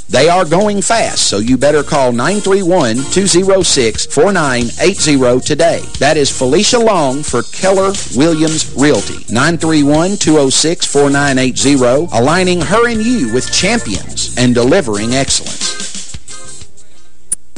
They are going fast, so you better call 931-206-4980 today. That is Felicia Long for Keller Williams Realty. 931-206-4980, aligning her and you with champions and delivering excellence.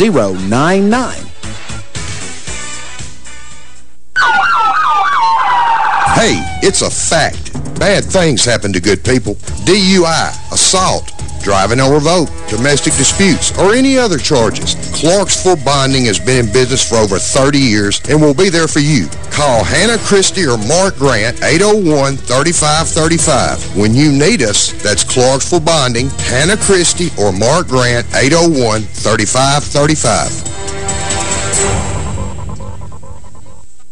999. Hey, it's a fact. Bad things happen to good people. DUI, assault, driving on revoke, domestic disputes, or any other charges. Clarksville Bonding has been in business for over 30 years and will be there for you. Call Hannah Christie or Mark Grant, 801-3535. When you need us, that's Clarksville Bonding, Hannah Christie or Mark Grant, 801-3535.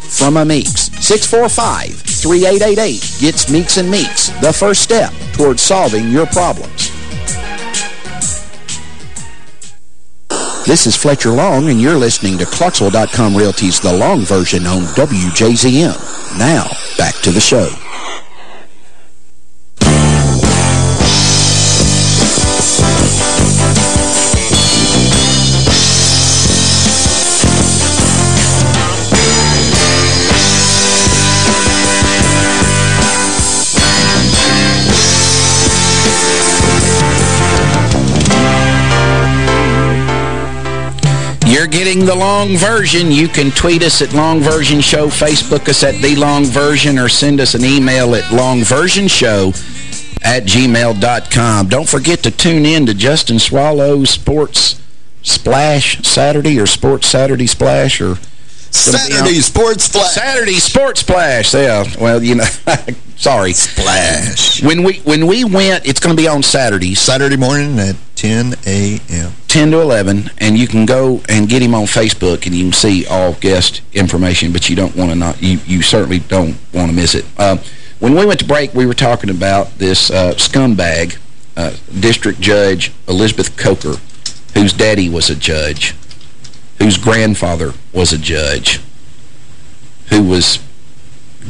from a Meeks. 645-3888 gets Meeks and Meeks, the first step towards solving your problems. This is Fletcher Long, and you're listening to Clarksville.com Realty's The Long Version on WJZM. Now, back to the show. The long version. You can tweet us at Long Version Show, Facebook us at The Long Version, or send us an email at longversionshow at gmail.com. Don't forget to tune in to Justin Swallow's Sports Splash Saturday or Sports Saturday Splash or Saturday Sports Splash. Saturday Sports Splash. Yeah. Well, you know, sorry. Splash. When we when we went, it's going to be on Saturday. Saturday morning at 10 a.m. 10 to 11, and you can go and get him on Facebook, and you can see all guest information, but you don't want to not, you, you certainly don't want to miss it. Uh, when we went to break, we were talking about this uh, scumbag, uh, District Judge Elizabeth Coker, whose daddy was a judge, whose grandfather was a judge, who was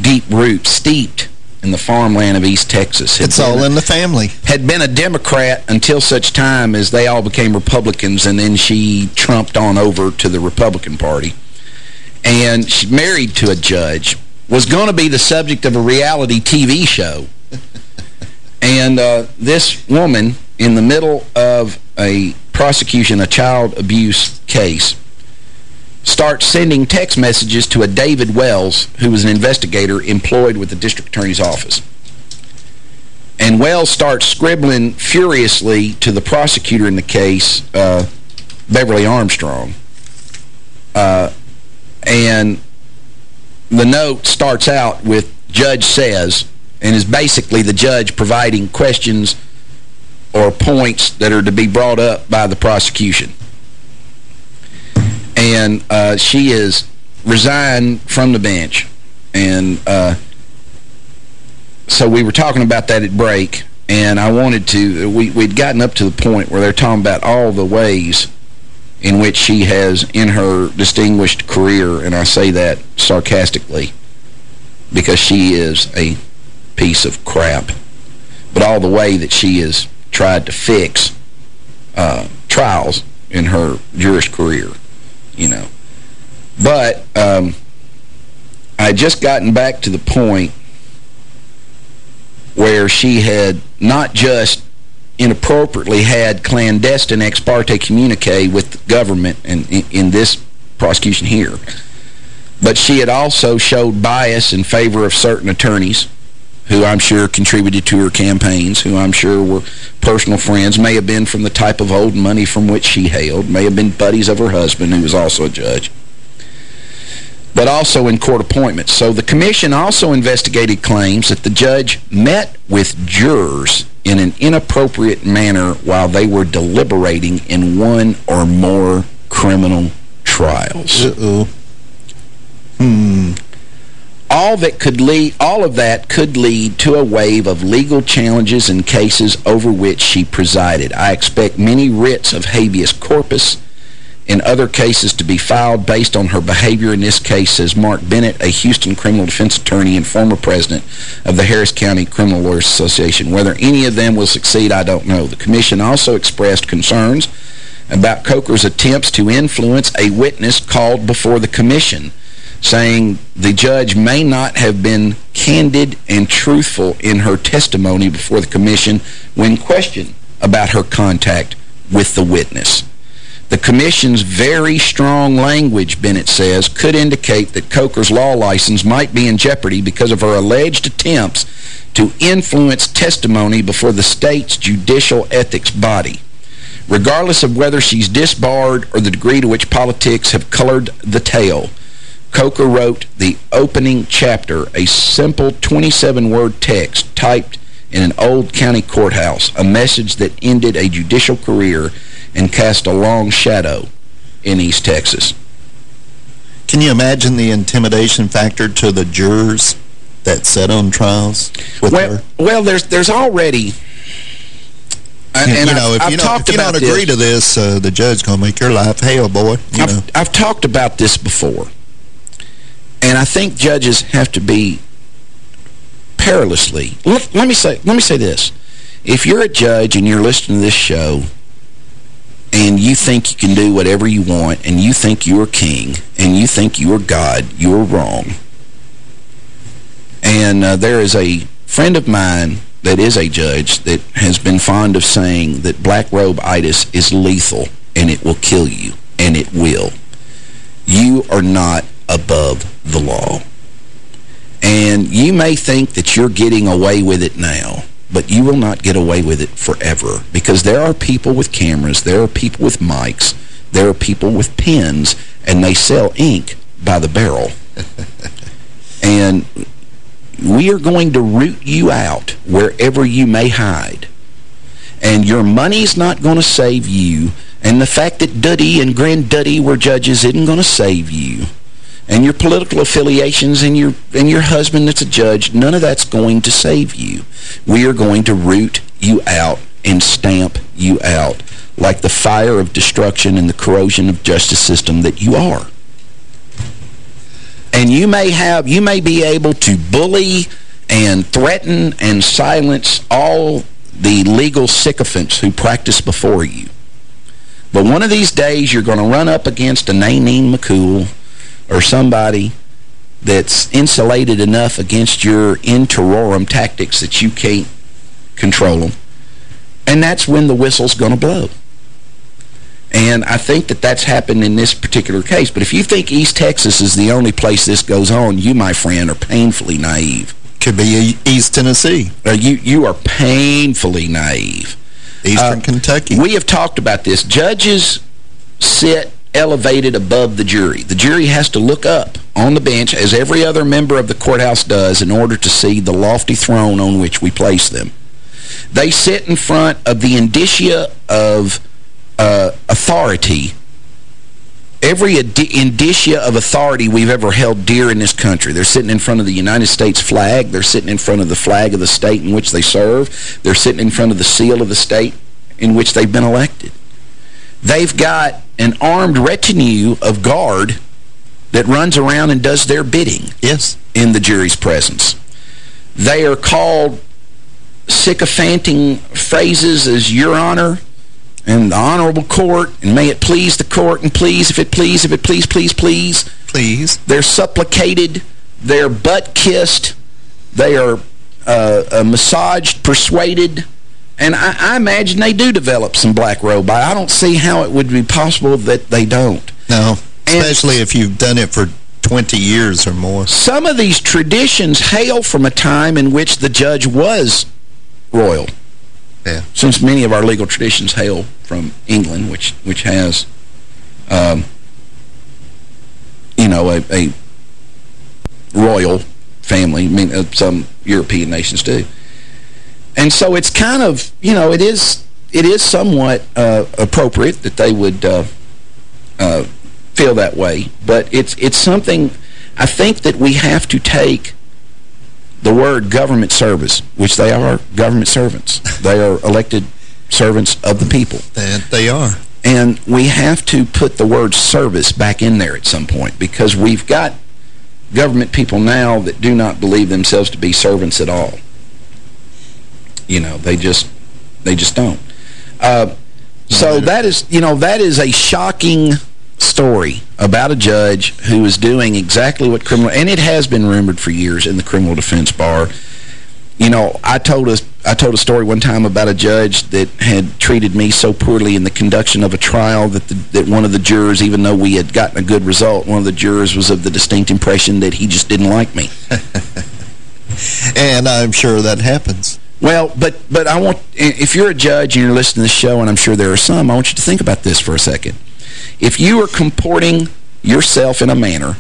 deep root, steeped in the farmland of East Texas. It's all in the family. Had been a Democrat until such time as they all became Republicans, and then she trumped on over to the Republican Party. And she married to a judge, was going to be the subject of a reality TV show. and uh, this woman, in the middle of a prosecution, a child abuse case, starts sending text messages to a David Wells, who was an investigator employed with the district attorney's office. And Wells starts scribbling furiously to the prosecutor in the case, uh, Beverly Armstrong. Uh, and the note starts out with Judge Says, and is basically the judge providing questions or points that are to be brought up by the prosecution and uh, she is resigned from the bench. And uh, so we were talking about that at break, and I wanted to, we, we'd gotten up to the point where they're talking about all the ways in which she has, in her distinguished career, and I say that sarcastically, because she is a piece of crap, but all the way that she has tried to fix uh, trials in her jurist career you know. But um, I just gotten back to the point where she had not just inappropriately had clandestine ex parte communique with the government and in, in this prosecution here, but she had also showed bias in favor of certain attorneys who I'm sure contributed to her campaigns, who I'm sure were personal friends, may have been from the type of old money from which she hailed, may have been buddies of her husband, who was also a judge, but also in court appointments. So the commission also investigated claims that the judge met with jurors in an inappropriate manner while they were deliberating in one or more criminal trials. Uh-oh. Hmm all that could lead all of that could lead to a wave of legal challenges and cases over which she presided. I expect many writs of habeas corpus and other cases to be filed based on her behavior in this case, says Mark Bennett, a Houston criminal defense attorney and former president of the Harris County Criminal Lawyers Association. Whether any of them will succeed, I don't know. The commission also expressed concerns about Coker's attempts to influence a witness called before the commission saying the judge may not have been candid and truthful in her testimony before the commission when questioned about her contact with the witness. The commission's very strong language, Bennett says, could indicate that Coker's law license might be in jeopardy because of her alleged attempts to influence testimony before the state's judicial ethics body. Regardless of whether she's disbarred or the degree to which politics have colored the tale, Coker wrote the opening chapter, a simple 27-word text typed in an old county courthouse, a message that ended a judicial career and cast a long shadow in East Texas. Can you imagine the intimidation factor to the jurors that sat on trials with well, her? Well, there's there's already And, and you know, I've, if you talked if you don't agree this. to this, uh, the judge's going to make your life hell, boy. You. I've, I've talked about this before. And I think judges have to be perilously. Let, let me say let me say this. If you're a judge and you're listening to this show and you think you can do whatever you want and you think you're king and you think you're God, you're wrong. And uh, there is a friend of mine that is a judge that has been fond of saying that black robe itis is lethal and it will kill you, and it will. You are not above the law. And you may think that you're getting away with it now, but you will not get away with it forever because there are people with cameras, there are people with mics, there are people with pens, and they sell ink by the barrel. and we are going to root you out wherever you may hide. And your money's not going to save you. And the fact that Duddy and Grandduddy were judges isn't going to save you. And your political affiliations and your and your husband that's a judge, none of that's going to save you. We are going to root you out and stamp you out like the fire of destruction and the corrosion of justice system that you are. And you may have, you may be able to bully and threaten and silence all the legal sycophants who practice before you. But one of these days, you're going to run up against a Nanine McCool or somebody that's insulated enough against your in terrorem tactics that you can't control them. And that's when the whistle's going to blow. And I think that that's happened in this particular case. But if you think East Texas is the only place this goes on, you, my friend, are painfully naive. Could be East Tennessee. Uh, you, you are painfully naive. Eastern uh, Kentucky. We have talked about this. Judges sit elevated above the jury. The jury has to look up on the bench, as every other member of the courthouse does, in order to see the lofty throne on which we place them. They sit in front of the indicia of uh, authority, every indicia of authority we've ever held dear in this country. They're sitting in front of the United States flag. They're sitting in front of the flag of the state in which they serve. They're sitting in front of the seal of the state in which they've been elected. They've got an armed retinue of guard that runs around and does their bidding yes. in the jury's presence. They are called sycophanting phrases as Your Honor, and the honorable court, and may it please the court, and please, if it please, if it please, please, please. Please. They're supplicated. They're butt-kissed. They are uh, uh, massaged, persuaded. And I, I, imagine they do develop some black robe. I don't see how it would be possible that they don't. No, especially and if you've done it for 20 years or more. Some of these traditions hail from a time in which the judge was royal. Yeah. Since many of our legal traditions hail from England, which which has, um, you know, a, a, royal family. I mean, uh, some European nations do. And so it's kind of, you know, it is it is somewhat uh, appropriate that they would uh, uh feel that way. But it's it's something I think that we have to take the word government service, which they are government servants. They are elected servants of the people. That they are. And we have to put the word service back in there at some point because we've got government people now that do not believe themselves to be servants at all. You know, they just they just don't. Uh, so that is, you know, that is a shocking story about a judge who is doing exactly what criminal, and it has been rumored for years in the criminal defense bar. You know, I told us I told a story one time about a judge that had treated me so poorly in the conduction of a trial that the, that one of the jurors, even though we had gotten a good result, one of the jurors was of the distinct impression that he just didn't like me. and I'm sure that happens. Well, but but I want if you're a judge and you're listening to the show, and I'm sure there are some, I want you to think about this for a second. If you are comporting yourself in a manner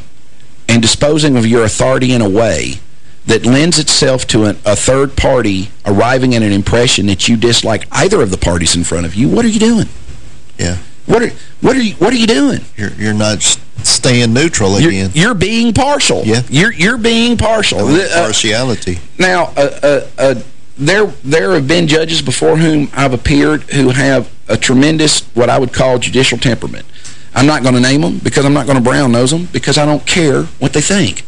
and disposing of your authority in a way that lends itself to an, a third party arriving at an impression that you dislike either of the parties in front of you, what are you doing? Yeah. What are what are you what are you doing? You're you're not staying neutral you're, again. You're being partial. Yeah. You're you're being partial. Uh, partiality. now, a, a, a there there have been judges before whom I've appeared who have a tremendous, what I would call judicial temperament. I'm not going to name them because I'm not going to brown nose them because I don't care what they think.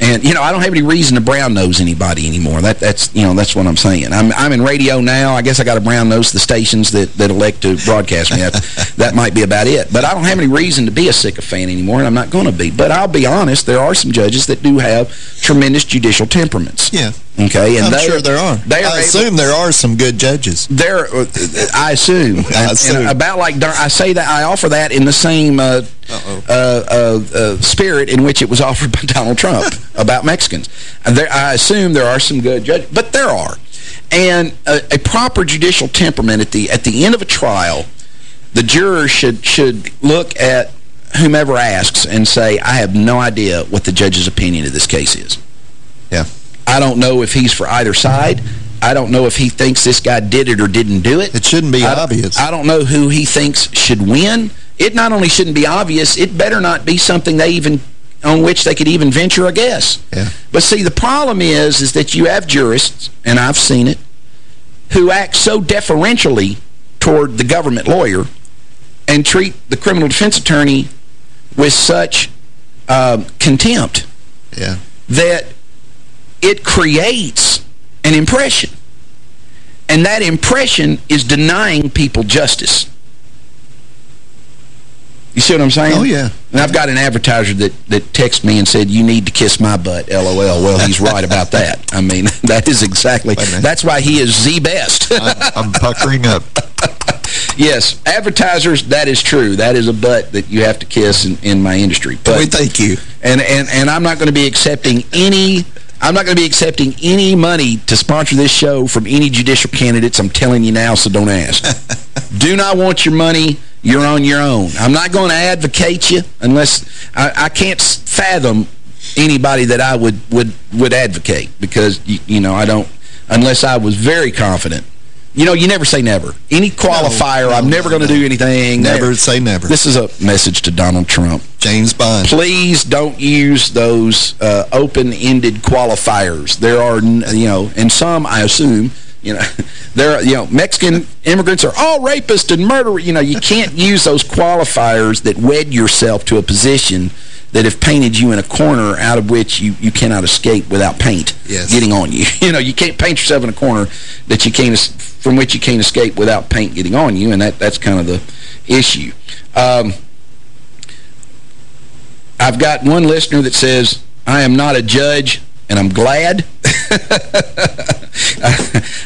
And, you know, I don't have any reason to brown nose anybody anymore. That That's, you know, that's what I'm saying. I'm, I'm in radio now. I guess I got to brown nose the stations that, that elect to broadcast me. That, that might be about it. But I don't have any reason to be a sycophant anymore, and I'm not going to be. But I'll be honest, there are some judges that do have tremendous judicial temperaments. Yeah. Okay, and I'm they, sure there are. They are I assume there are some good judges. There, uh, I assume. I assume. And about like I say that I offer that in the same uh, uh, uh, uh, spirit in which it was offered by Donald Trump about Mexicans. There, I assume there are some good judges, but there are. And a, a proper judicial temperament at the at the end of a trial, the jurors should should look at whomever asks and say, I have no idea what the judge's opinion of this case is. Yeah. I don't know if he's for either side. I don't know if he thinks this guy did it or didn't do it. It shouldn't be I, obvious. I don't know who he thinks should win. It not only shouldn't be obvious, it better not be something they even on which they could even venture a guess. Yeah. But see, the problem is, is that you have jurists, and I've seen it, who act so deferentially toward the government lawyer and treat the criminal defense attorney with such um, contempt yeah. that it creates an impression. And that impression is denying people justice. You see what I'm saying? Oh, yeah. And I've got an advertiser that, that texted me and said, you need to kiss my butt, LOL. Well, he's right about that. I mean, that is exactly, that's why he is the best. I'm, I'm puckering up. yes, advertisers, that is true. That is a butt that you have to kiss in, in my industry. But, we thank you. And, and, and I'm not going to be accepting any I'm not going to be accepting any money to sponsor this show from any judicial candidates. I'm telling you now, so don't ask. Do not want your money. You're on your own. I'm not going to advocate you unless I, I can't fathom anybody that I would would would advocate because you, you know I don't unless I was very confident you know, you never say never. Any qualifier, no, no, I'm never going to do anything. Never say never. This is a message to Donald Trump. James Bond. Please don't use those uh, open-ended qualifiers. There are, you know, and some, I assume, you know, there, are you know, Mexican immigrants are all rapists and murderers. You know, you can't use those qualifiers that wed yourself to a position that have painted you in a corner out of which you, you cannot escape without paint yes. getting on you. You know, you can't paint yourself in a corner that you can't from which you can't escape without paint getting on you, and that that's kind of the issue. Um, I've got one listener that says, I am not a judge, and I'm glad.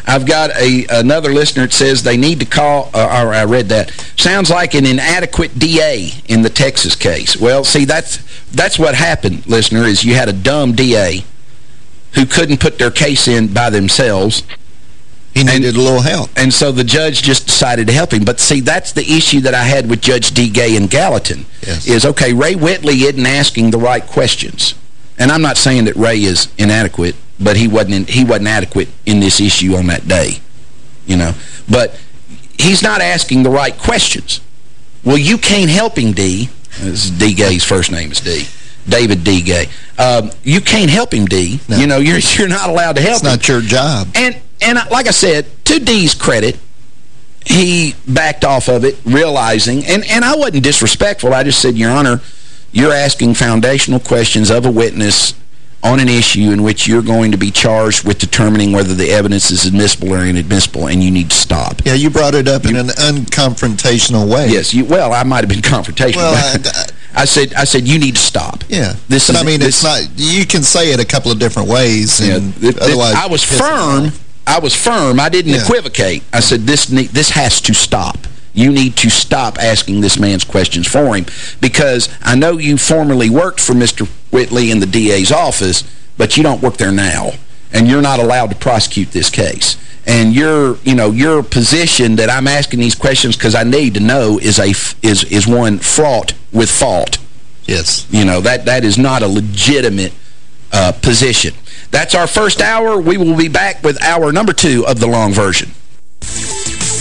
I've got a another listener that says they need to call, uh, or I read that, sounds like an inadequate DA in the Texas case. Well, see, that's, that's what happened, listener, is you had a dumb DA who couldn't put their case in by themselves. He needed and, a little help. And so the judge just decided to help him. But see, that's the issue that I had with Judge Dee Gay in Gallatin. Yes. Is, okay, Ray Whitley isn't asking the right questions. And I'm not saying that Ray is inadequate, but he wasn't in, he wasn't adequate in this issue on that day. You know, but he's not asking the right questions. Well, you can't help him, Dee. This is Dee Gay's first name is Dee. David Dee Gay. Um, you can't help him, Dee. No. You know, you're you're not allowed to help it's him. It's not your job. And and like I said, to Dee's credit, he backed off of it, realizing, and, and I wasn't disrespectful. I just said, Your Honor, you're asking foundational questions of a witness on an issue in which you're going to be charged with determining whether the evidence is admissible or inadmissible, and you need to stop. Yeah, you brought it up you, in an unconfrontational way. Yes, you, well, I might have been confrontational. Well, I, I, said, I said, you need to stop. Yeah, this but is, I mean, this, it's not. You can say it a couple of different ways, and yeah, it, otherwise, I was firm. I was firm. I didn't yeah. equivocate. I said, this this has to stop. You need to stop asking this man's questions for him because I know you formerly worked for Mr. Whitley in the DA's office, but you don't work there now, and you're not allowed to prosecute this case. And your, you know, your position that I'm asking these questions because I need to know is a is is one fraught with fault. Yes. You know, that that is not a legitimate uh, position. That's our first hour. We will be back with hour number two of the long version.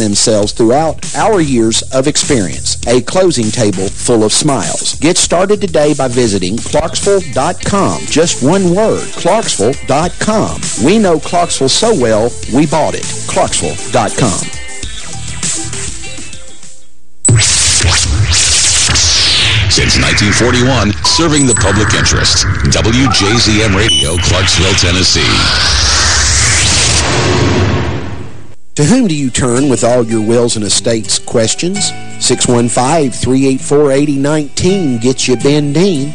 themselves throughout our years of experience. A closing table full of smiles. Get started today by visiting Clarksville.com. Just one word, Clarksville.com. We know Clarksville so well, we bought it. Clarksville.com. Since 1941, serving the public interest. WJZM Radio, Clarksville, Tennessee. To whom do you turn with all your wills and estates questions? 615-384-8019 gets you Ben Dean.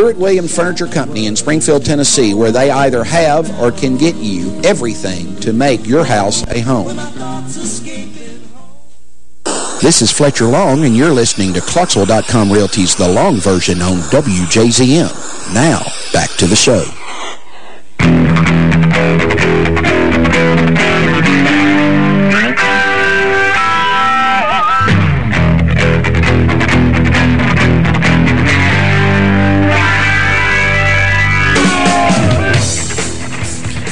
Stewart Williams Furniture Company in Springfield, Tennessee, where they either have or can get you everything to make your house a home. This is Fletcher Long, and you're listening to Clarksville.com Realty's The Long Version on WJZM. Now, back to the show.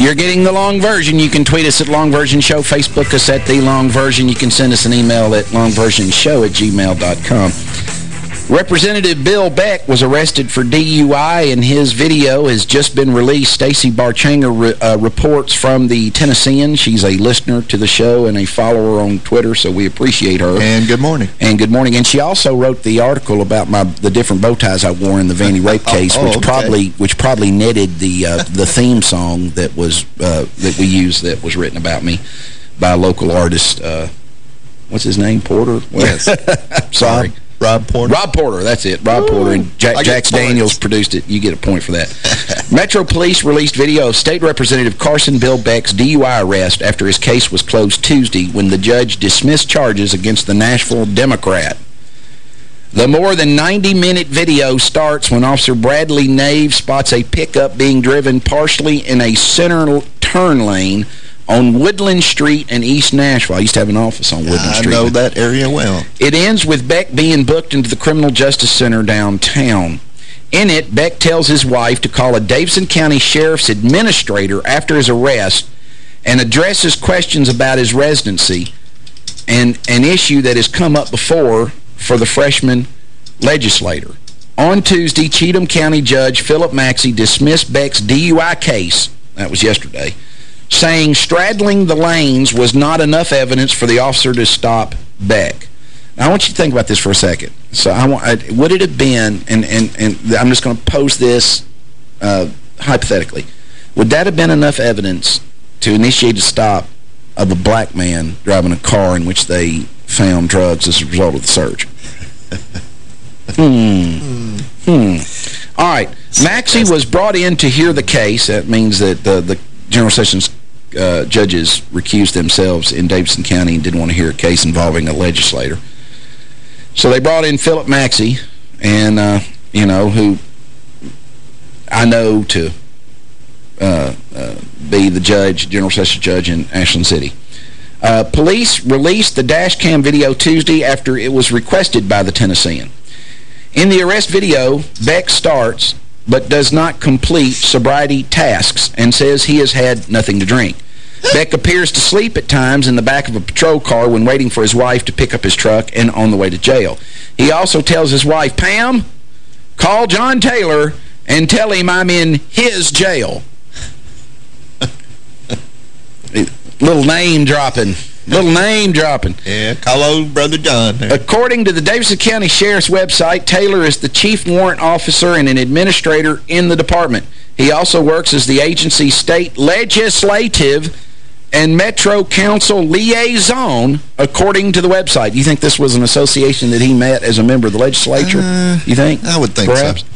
You're getting the long version. You can tweet us at Long Version Show, Facebook us at The Long Version. You can send us an email at longversionshow at gmail.com. Representative Bill Beck was arrested for DUI, and his video has just been released. Stacy Barchenger re uh, reports from the Tennessean. She's a listener to the show and a follower on Twitter, so we appreciate her. And good morning. And good morning. And she also wrote the article about my the different bow ties I wore in the Vandy rape case, oh, which okay. probably which probably netted the uh, the theme song that was uh, that we used that was written about me by a local artist. Uh, what's his name? Porter. Yes. Sorry. Rob, Porter. Rob Porter, that's it. Rob Ooh, Porter and Jack, Jax Daniels produced it. You get a point for that. Metro Police released video of State Representative Carson Bill Beck's DUI arrest after his case was closed Tuesday when the judge dismissed charges against the Nashville Democrat. The more than 90-minute video starts when Officer Bradley Nave spots a pickup being driven partially in a center turn lane on Woodland Street in East Nashville. I used to have an office on Woodland I Street. I know that area well. It ends with Beck being booked into the Criminal Justice Center downtown. In it, Beck tells his wife to call a Davidson County Sheriff's Administrator after his arrest and addresses questions about his residency and an issue that has come up before for the freshman legislator. On Tuesday, Cheatham County Judge Philip Maxey dismissed Beck's DUI case, that was yesterday, saying straddling the lanes was not enough evidence for the officer to stop Beck. Now, I want you to think about this for a second. So I want, I, would it have been, and, and, and I'm just going to pose this uh, hypothetically, would that have been enough evidence to initiate a stop of a black man driving a car in which they found drugs as a result of the search? hmm. Hmm. All right. Maxey was brought in to hear the case. That means that the, the General Sessions uh, judges recused themselves in Davidson County and didn't want to hear a case involving a legislator. So they brought in Philip Maxey, and, uh, you know, who I know to uh, uh, be the judge, General session judge in Ashland City. Uh, police released the dash cam video Tuesday after it was requested by the Tennessean. In the arrest video, Beck starts but does not complete sobriety tasks and says he has had nothing to drink. Beck appears to sleep at times in the back of a patrol car when waiting for his wife to pick up his truck and on the way to jail. He also tells his wife, Pam, call John Taylor and tell him I'm in his jail. Little name dropping. Little name dropping. Yeah, call old Brother John. There. According to the Davidson County Sheriff's website, Taylor is the chief warrant officer and an administrator in the department. He also works as the agency's state legislative and Metro Council liaison, according to the website. You think this was an association that he met as a member of the legislature? Uh, you think? I would think Perhaps? so.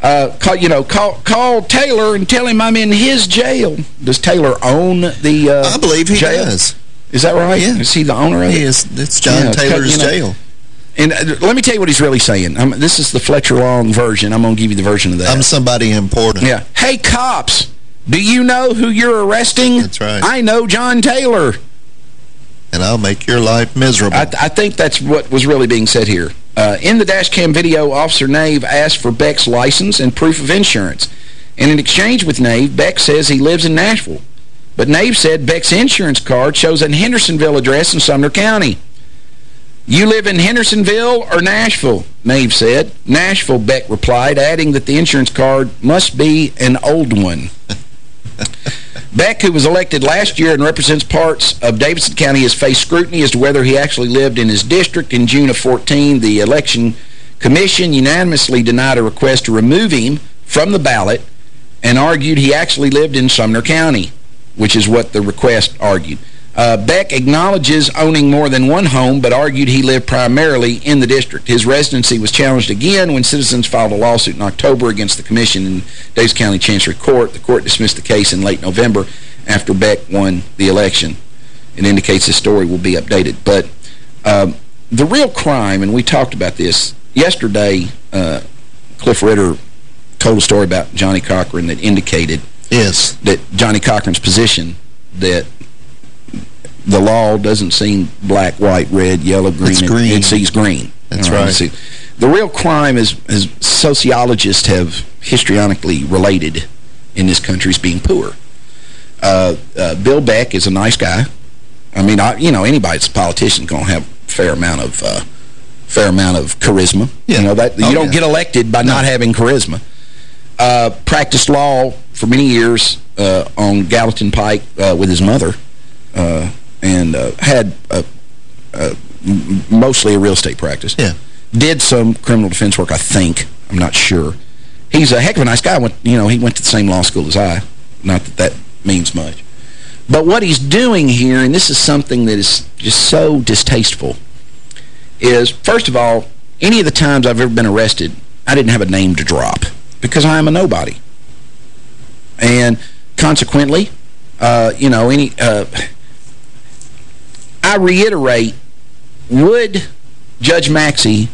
Uh, call, you know, call call Taylor and tell him I'm in his jail. Does Taylor own the uh, I believe he jail? does. Is that right? Yeah. Is he the owner of He it? is. It's John Yeah, Taylor's you know, jail. And uh, let me tell you what he's really saying. Um, this is the Fletcher Long version. I'm going to give you the version of that. I'm somebody important. yeah. Hey, cops, do you know who you're arresting? That's right. I know John Taylor. And I'll make your life miserable. I, I think that's what was really being said here. Uh, in the dash cam video, Officer Nave asked for Beck's license and proof of insurance. And in exchange with Nave, Beck says he lives in Nashville. But Nave said Beck's insurance card shows a Hendersonville address in Sumner County. You live in Hendersonville or Nashville? Nave said. Nashville, Beck replied, adding that the insurance card must be an old one. Beck, who was elected last year and represents parts of Davidson County, has faced scrutiny as to whether he actually lived in his district. In June of 14, the Election Commission unanimously denied a request to remove him from the ballot and argued he actually lived in Sumner County, which is what the request argued. Uh, Beck acknowledges owning more than one home, but argued he lived primarily in the district. His residency was challenged again when citizens filed a lawsuit in October against the commission in Davis County Chancery Court. The court dismissed the case in late November after Beck won the election. It indicates his story will be updated. But um, the real crime, and we talked about this yesterday, uh, Cliff Ritter told a story about Johnnie Cochran that indicated yes. that Johnnie Cochran's position that the law doesn't see black, white, red, yellow, green. It's it- green. It sees green. That's right. sees- the real crime is, is sociologists have histrionically related in this country is being poor. Uh, uh, Bill Beck is a nice guy. I mean, I, you know, anybody that's a politician going to have a fair amount of uh, fair amount of charisma. Yeah. You know, that you Oh, don't yeah. get elected by not having charisma. Uh, practiced law for many years uh, on Gallatin Pike uh, with his mother uh, and uh, had uh, m- mostly a real estate practice. Yeah. Did some criminal defense work, I think. I'm not sure. He's a heck of a nice guy. Went, you know, he went to the same law school as I. Not that that means much. But what he's doing here, and this is something that is just so distasteful, is, first of all, any of the times I've ever been arrested, I didn't have a name to drop because I am a nobody. And consequently, uh, you know, any... Uh, I reiterate, would Judge Maxey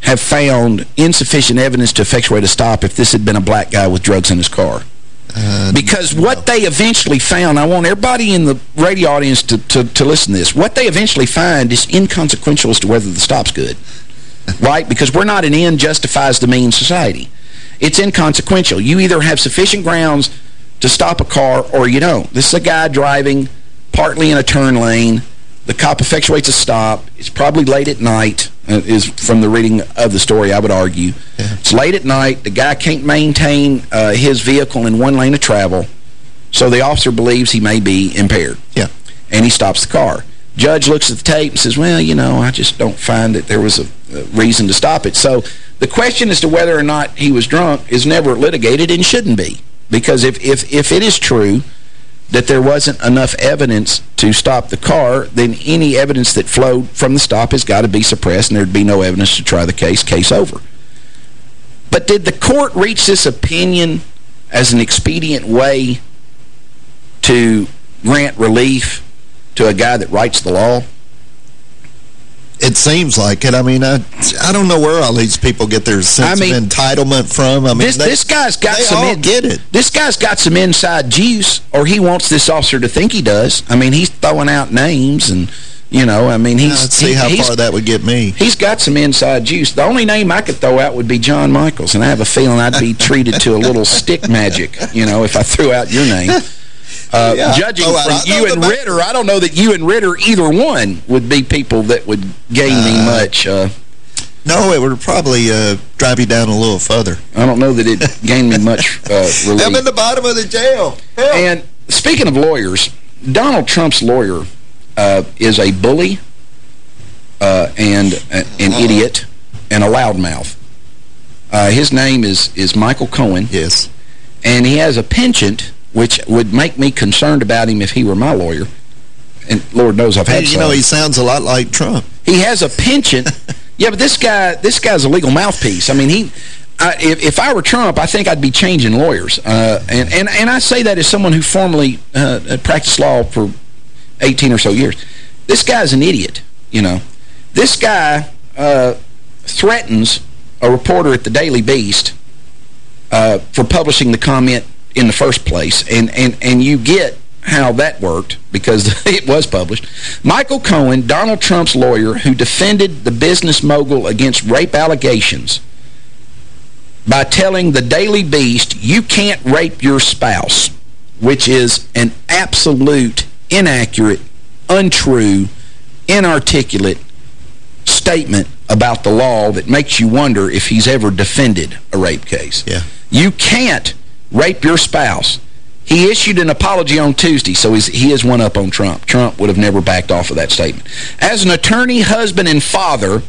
have found insufficient evidence to effectuate a stop if this had been a black guy with drugs in his car? Uh, Because what they eventually found, I want everybody in the radio audience to, to, to listen to this, what they eventually find is inconsequential as to whether the stop's good. right? Because we're not an end justifies the means society. It's inconsequential. You either have sufficient grounds to stop a car or you don't. This is a guy driving partly in a turn lane. The cop effectuates a stop. It's probably late at night, uh, is from the reading of the story, I would argue. It's late at night. The guy can't maintain uh, his vehicle in one lane of travel, so the officer believes he may be impaired. Yeah. And he stops the car. Judge looks at the tape and says, well, you know, I just don't find that there was a uh, reason to stop it. So the question as to whether or not he was drunk is never litigated and shouldn't be. Because if, if, if it is true that there wasn't enough evidence to stop the car, then any evidence that flowed from the stop has got to be suppressed and there'd be no evidence to try the case, case over. But did the court reach this opinion as an expedient way to grant relief to a guy that writes the law? It seems like it. I mean, I I don't know where all these people get their sense I mean, of entitlement from. I mean, this, they, this guy's got some in, get it. This guy's got some inside juice, or he wants this officer to think he does. I mean, he's throwing out names and. You know, I mean, he's... Let's see he, how far that would get me. He's got some inside juice. The only name I could throw out would be John Michaels, and I have a feeling I'd be treated to a little stick magic, you know, if I threw out your name. Uh, yeah. Judging oh, from you and Ritter, I don't know that you and Ritter, either one, would be people that would gain uh, me much. Uh, no, it would probably uh, drive you down a little further. I don't know that it gained me much uh, relief. I'm in the bottom of the jail. And speaking of lawyers, Donald Trump's lawyer uh, is a bully uh, and uh, an -huh. idiot and a loudmouth. Uh, his name is, is Michael Cohen. Yes. And he has a penchant which would make me concerned about him if he were my lawyer. And Lord knows I've had You some. know, he sounds a lot like Trump. He has a penchant. yeah, but this guy, this guy's a legal mouthpiece. I mean, he... I, if, if, I were Trump, I think I'd be changing lawyers. Uh, and, and, and I say that as someone who formerly uh, practiced law for 18 or so years. This guy's an idiot, you know. This guy uh, threatens a reporter at the Daily Beast uh, for publishing the comment in the first place. And, and, and you get how that worked because it was published. Michael Cohen, Donald Trump's lawyer, who defended the business mogul against rape allegations by telling the Daily Beast, you can't rape your spouse, which is an absolute, inaccurate, untrue, inarticulate statement about the law that makes you wonder if he's ever defended a rape case. Yeah. You can't rape your spouse. He issued an apology on Tuesday, so he is one up on Trump. Trump would have never backed off of that statement. As an attorney, husband, and father,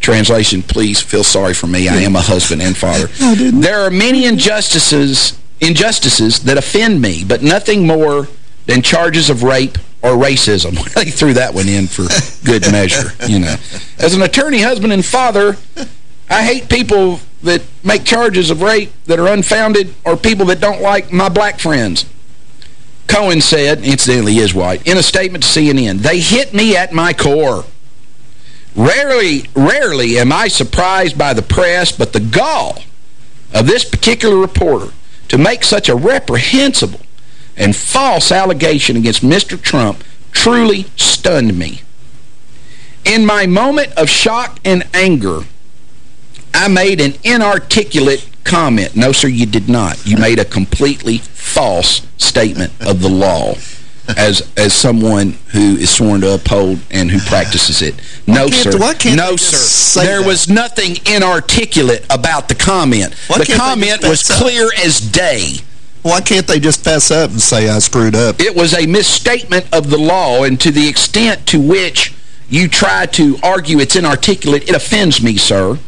translation, please feel sorry for me. I am a husband and father. there are many injustices injustices that offend me, but nothing more than charges of rape or racism. they threw that one in for good measure, you know. As an attorney, husband, and father, I hate people that make charges of rape that are unfounded or people that don't like my black friends. Cohen said, incidentally he is white, in a statement to CNN, they hit me at my core. Rarely, rarely am I surprised by the press, but the gall of this particular reporter to make such a reprehensible and false allegation against Mr. Trump truly stunned me. In my moment of shock and anger, I made an inarticulate comment. No, sir, you did not. You made a completely false statement of the law as as someone who is sworn to uphold and who practices it. No, sir. no, sir. There that? was nothing inarticulate about the comment. Why the comment was clear up? as day. Why can't they just fess up and say I screwed up? It was a misstatement of the law, and to the extent to which you try to argue it's inarticulate, it offends me, sir.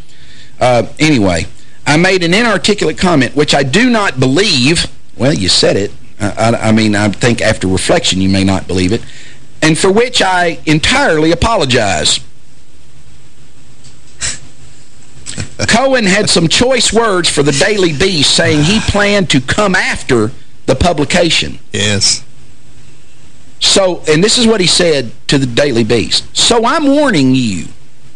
Uh, anyway, I made an inarticulate comment, which I do not believe. Well, you said it. I, I, mean, I think after reflection you may not believe it. And for which I entirely apologize. Cohen had some choice words for the Daily Beast saying he planned to come after the publication. Yes. So, and this is what he said to the Daily Beast. So I'm warning you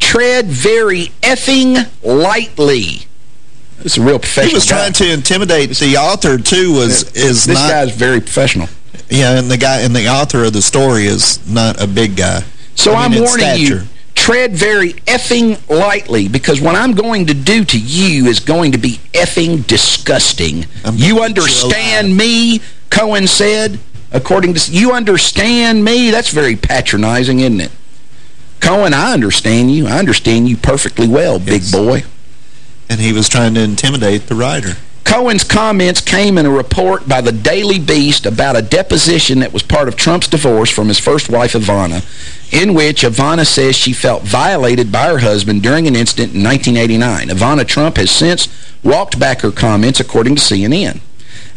tread very effing lightly. It's a real professional He was guy. trying to intimidate the author, too, was is This not, guy's very professional. Yeah, and the guy and the author of the story is not a big guy. So I am warning stature. you, tread very effing lightly, because what I'm going to do to you is going to be effing disgusting. I'm you understand me, Cohen said, according to... You understand me? That's very patronizing, isn't it? Cohen, I understand you. I understand you perfectly well, yes. big boy. And he was trying to intimidate the writer. Cohen's comments came in a report by the Daily Beast about a deposition that was part of Trump's divorce from his first wife, Ivana, in which Ivana says she felt violated by her husband during an incident in 1989. Ivana Trump has since walked back her comments, according to CNN.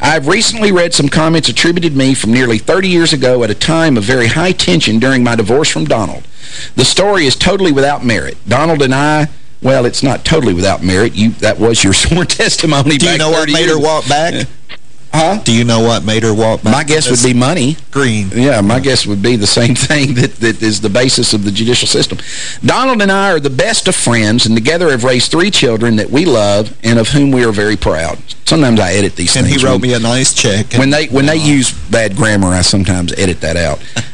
I've recently read some comments attributed me from nearly 30 years ago at a time of very high tension during my divorce from Donald. The story is totally without merit. Donald and I well, it's not totally without merit. You That was your sworn testimony Do you know what made her walk back? Huh? Do you know what made her walk back? My guess would be money. Green. Yeah, my guess would be the same thing that, that is the basis of the judicial system. Donald and I are the best of friends and together have raised three children that we love and of whom we are very proud. Sometimes I edit these and things. And he wrote me a nice check. When they when they use bad grammar, I sometimes edit that out.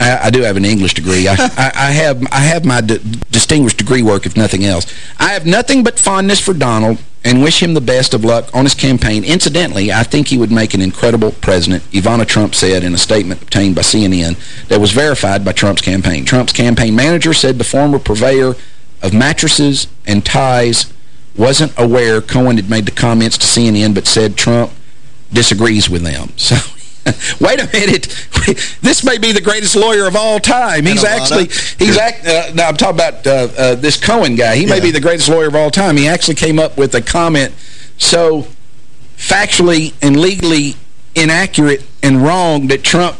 I, I, do have an English degree. I, I, I have I have my distinguished degree work, if nothing else. I have nothing but fondness for Donald and wish him the best of luck on his campaign. Incidentally, I think he would make an incredible president, Ivana Trump said in a statement obtained by CNN that was verified by Trump's campaign. Trump's campaign manager said the former purveyor of mattresses and ties wasn't aware Cohen had made the comments to CNN but said Trump disagrees with them. So Wait a minute. This may be the greatest lawyer of all time. He's actually, he's act, uh, now I'm talking about uh, uh, this Cohen guy. He yeah. may be the greatest lawyer of all time. He actually came up with a comment so factually and legally inaccurate and wrong that Trump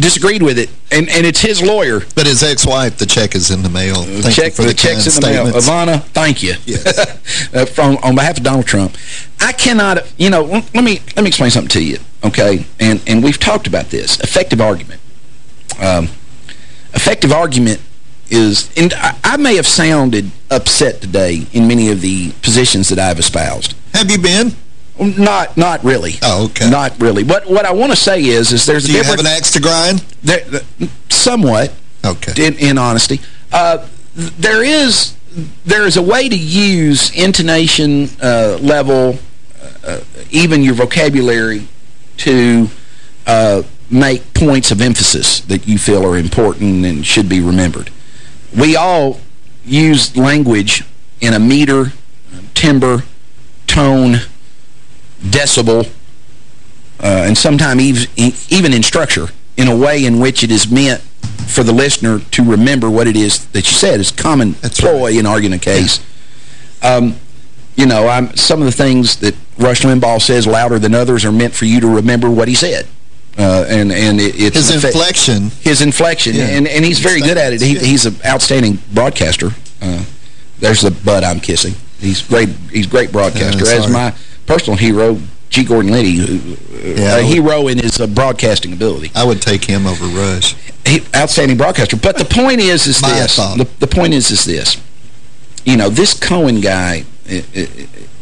disagreed with it, and and it's his lawyer. But his ex-wife, the check is in the mail. Thank check, the, the check's in the statements. mail. Ivana, thank you. Yes. uh, from on behalf of Donald Trump, I cannot. You know, let me let me explain something to you, okay? And and we've talked about this effective argument. Um, effective argument is, and I, I may have sounded upset today in many of the positions that I've espoused. Have you been? Not not really. Oh, okay. Not really. What what I want to say is is there's Do a you have an axe to grind? There, somewhat. Okay. In, in honesty, uh, there is there is a way to use intonation uh, level, uh, even your vocabulary, to uh, make points of emphasis that you feel are important and should be remembered. We all use language in a meter, timbre, tone, decibel, uh, and sometimes even, even in structure, in a way in which it is meant for the listener to remember what it is that you said. It's common That's ploy right. in arguing a case. Yeah. Um, you know, I'm, some of the things that Rush Limbaugh says louder than others are meant for you to remember what he said. Uh, and and it, it's his inflection. His inflection, yeah. and and he's very good at it. He, he's an outstanding broadcaster. Uh, there's the butt I'm kissing. He's great. He's a great broadcaster. As my personal hero, G. Gordon Liddy, yeah, a hero in his uh, broadcasting ability. I would take him over Rush. He, outstanding broadcaster. But the point is, is this. The, the, point is, is this. You know, this Cohen guy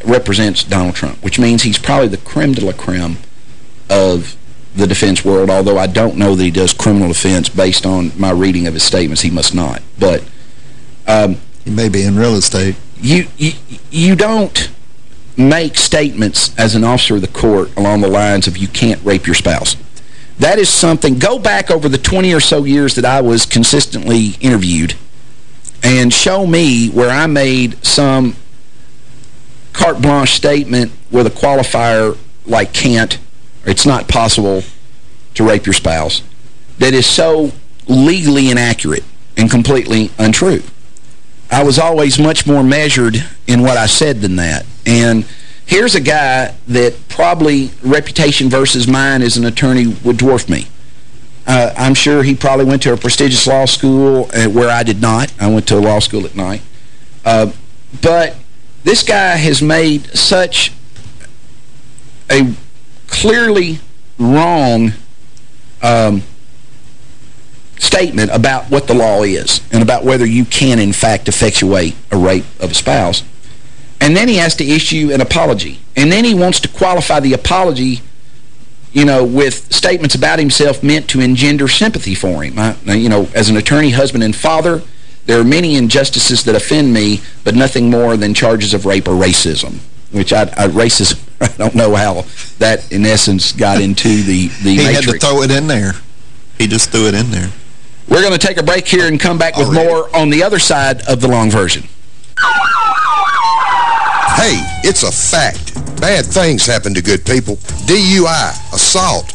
represents Donald Trump, which means he's probably the creme de la creme of the defense world, although I don't know that he does criminal defense based on my reading of his statements. He must not. But um, he may be in real estate. You, you, you don't make statements as an officer of the court along the lines of you can't rape your spouse. That is something, go back over the 20 or so years that I was consistently interviewed and show me where I made some carte blanche statement with a qualifier like can't, it's not possible to rape your spouse, that is so legally inaccurate and completely untrue. I was always much more measured in what I said than that. And here's a guy that probably reputation versus mine as an attorney would dwarf me. Uh, I'm sure he probably went to a prestigious law school uh, where I did not. I went to a law school at night. Uh, but this guy has made such a clearly wrong um, statement about what the law is and about whether you can, in fact, effectuate a rape of a spouse. And then he has to issue an apology. And then he wants to qualify the apology, you know, with statements about himself meant to engender sympathy for him. I, you know, as an attorney, husband, and father, there are many injustices that offend me, but nothing more than charges of rape or racism. Which I, I racism, I don't know how that, in essence, got into the, the he matrix. had to throw it in there. He just threw it in there. We're going to take a break here and come back with oh, more on the other side of the long version. Hey, it's a fact. Bad things happen to good people. DUI, assault,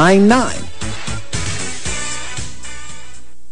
Nine nine.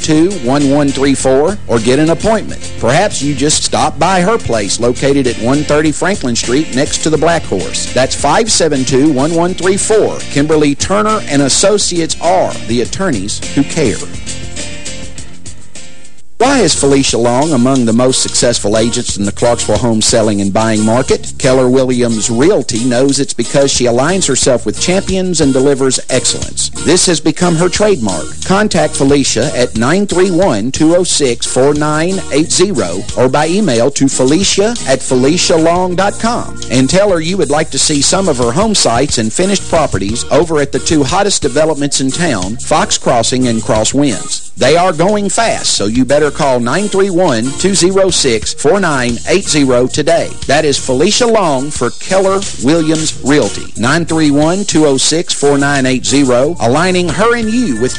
572-1134 or get an appointment. Perhaps you just stop by her place located at 130 Franklin Street next to the Black Horse. That's 572-1134. Kimberly Turner and Associates are the attorneys who care. Why is Felicia Long among the most successful agents in the Clarksville home selling and buying market? Keller Williams Realty knows it's because she aligns herself with champions and delivers excellence. This has become her trademark. Contact Felicia at 931-206-4980 or by email to felicia at felicialong.com and tell her you would like to see some of her home sites and finished properties over at the two hottest developments in town, Fox Crossing and Crosswinds. They are going fast, so you better call 931-206-4980 today. That is Felicia Long for Keller Williams Realty. 931-206-4980, aligning her and you with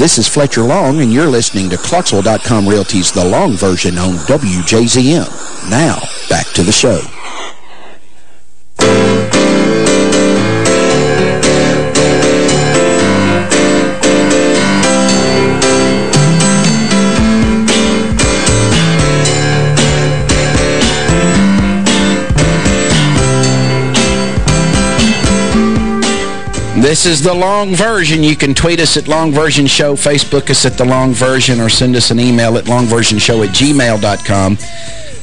This is Fletcher Long, and you're listening to Clarksville.com Realty's The Long Version on WJZM. Now, back to the show. This is the long version. You can tweet us at Long Version Show, Facebook us at The Long Version, or send us an email at longversionshow at gmail.com.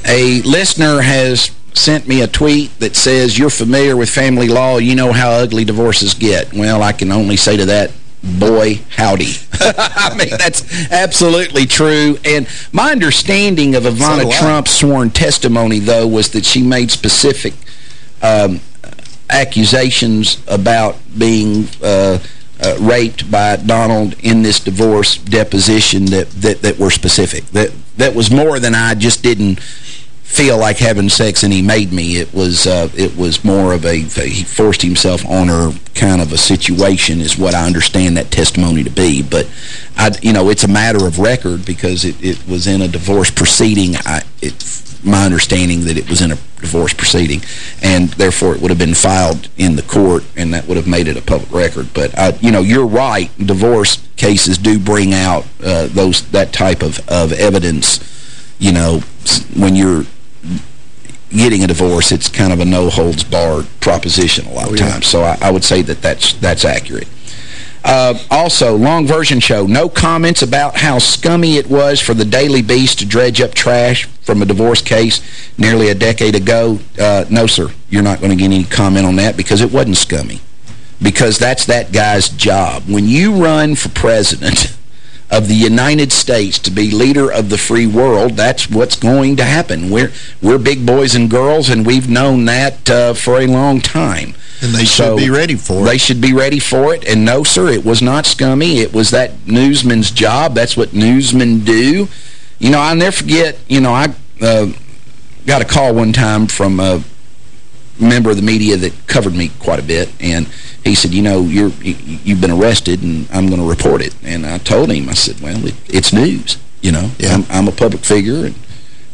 A listener has sent me a tweet that says, you're familiar with family law, you know how ugly divorces get. Well, I can only say to that, boy, howdy. I mean, that's absolutely true. And my understanding of Ivana so Trump's sworn testimony, though, was that she made specific um, accusations about being uh, uh, raped by Donald in this divorce deposition that, that, that were specific. That, that was more than I just didn't feel like having sex and he made me. It was uh, it was more of a, he forced himself on her kind of a situation is what I understand that testimony to be. But, I, you know, it's a matter of record because it, it was in a divorce proceeding. I, it's my understanding that it was in a divorce proceeding and therefore it would have been filed in the court and that would have made it a public record. But, I, you know, you're right. Divorce cases do bring out uh, those that type of, of evidence, you know, when you're getting a divorce, it's kind of a no-holds-barred proposition a lot of oh, yeah. times. So I, I, would say that that's, that's accurate. Uh, also, long version show, no comments about how scummy it was for the Daily Beast to dredge up trash from a divorce case nearly a decade ago. Uh, no, sir, you're not going to get any comment on that because it wasn't scummy. Because that's that guy's job. When you run for president of the United States to be leader of the free world, that's what's going to happen. We're we're big boys and girls, and we've known that uh, for a long time. And they so should be ready for it. They should be ready for it. And no, sir, it was not scummy. It was that newsman's job. That's what newsmen do. You know, I'll never forget, you know, I uh, got a call one time from a member of the media that covered me quite a bit, and he said, you know, you're, you've been arrested and I'm going to report it. And I told him, I said, well, it, it's news, you know. Yeah. I'm, I'm, a public figure and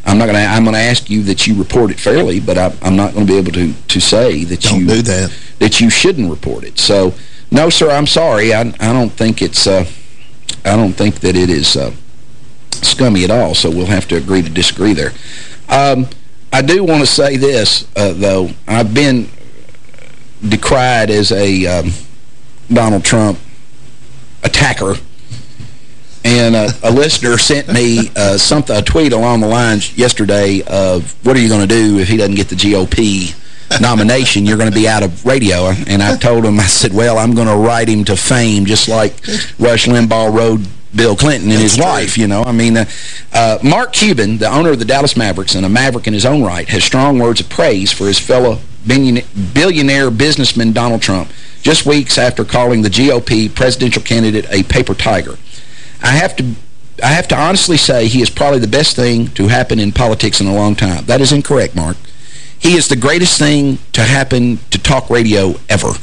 I'm not going to I'm going to ask you that you report it fairly, but I, am not going to be able to to say that don't you do that. that you shouldn't report it. So, no, sir, I'm sorry. I I don't think it's uh, I don't think that it is uh, scummy at all. So we'll have to agree to disagree there. Um, I do want to say this, uh, though. I've been decried as a um, Donald Trump attacker. And uh, a listener sent me uh, something, a tweet along the lines yesterday of, what are you going to do if he doesn't get the GOP nomination? You're going to be out of radio. And I told him, I said, well, I'm going to write him to fame just like Rush Limbaugh rode Bill Clinton and That's his true. wife, you know. I mean, uh, uh, Mark Cuban, the owner of the Dallas Mavericks and a Maverick in his own right, has strong words of praise for his fellow billionaire businessman Donald Trump just weeks after calling the GOP presidential candidate a paper tiger. I have to I have to honestly say he is probably the best thing to happen in politics in a long time. That is incorrect, Mark. He is the greatest thing to happen to talk radio ever.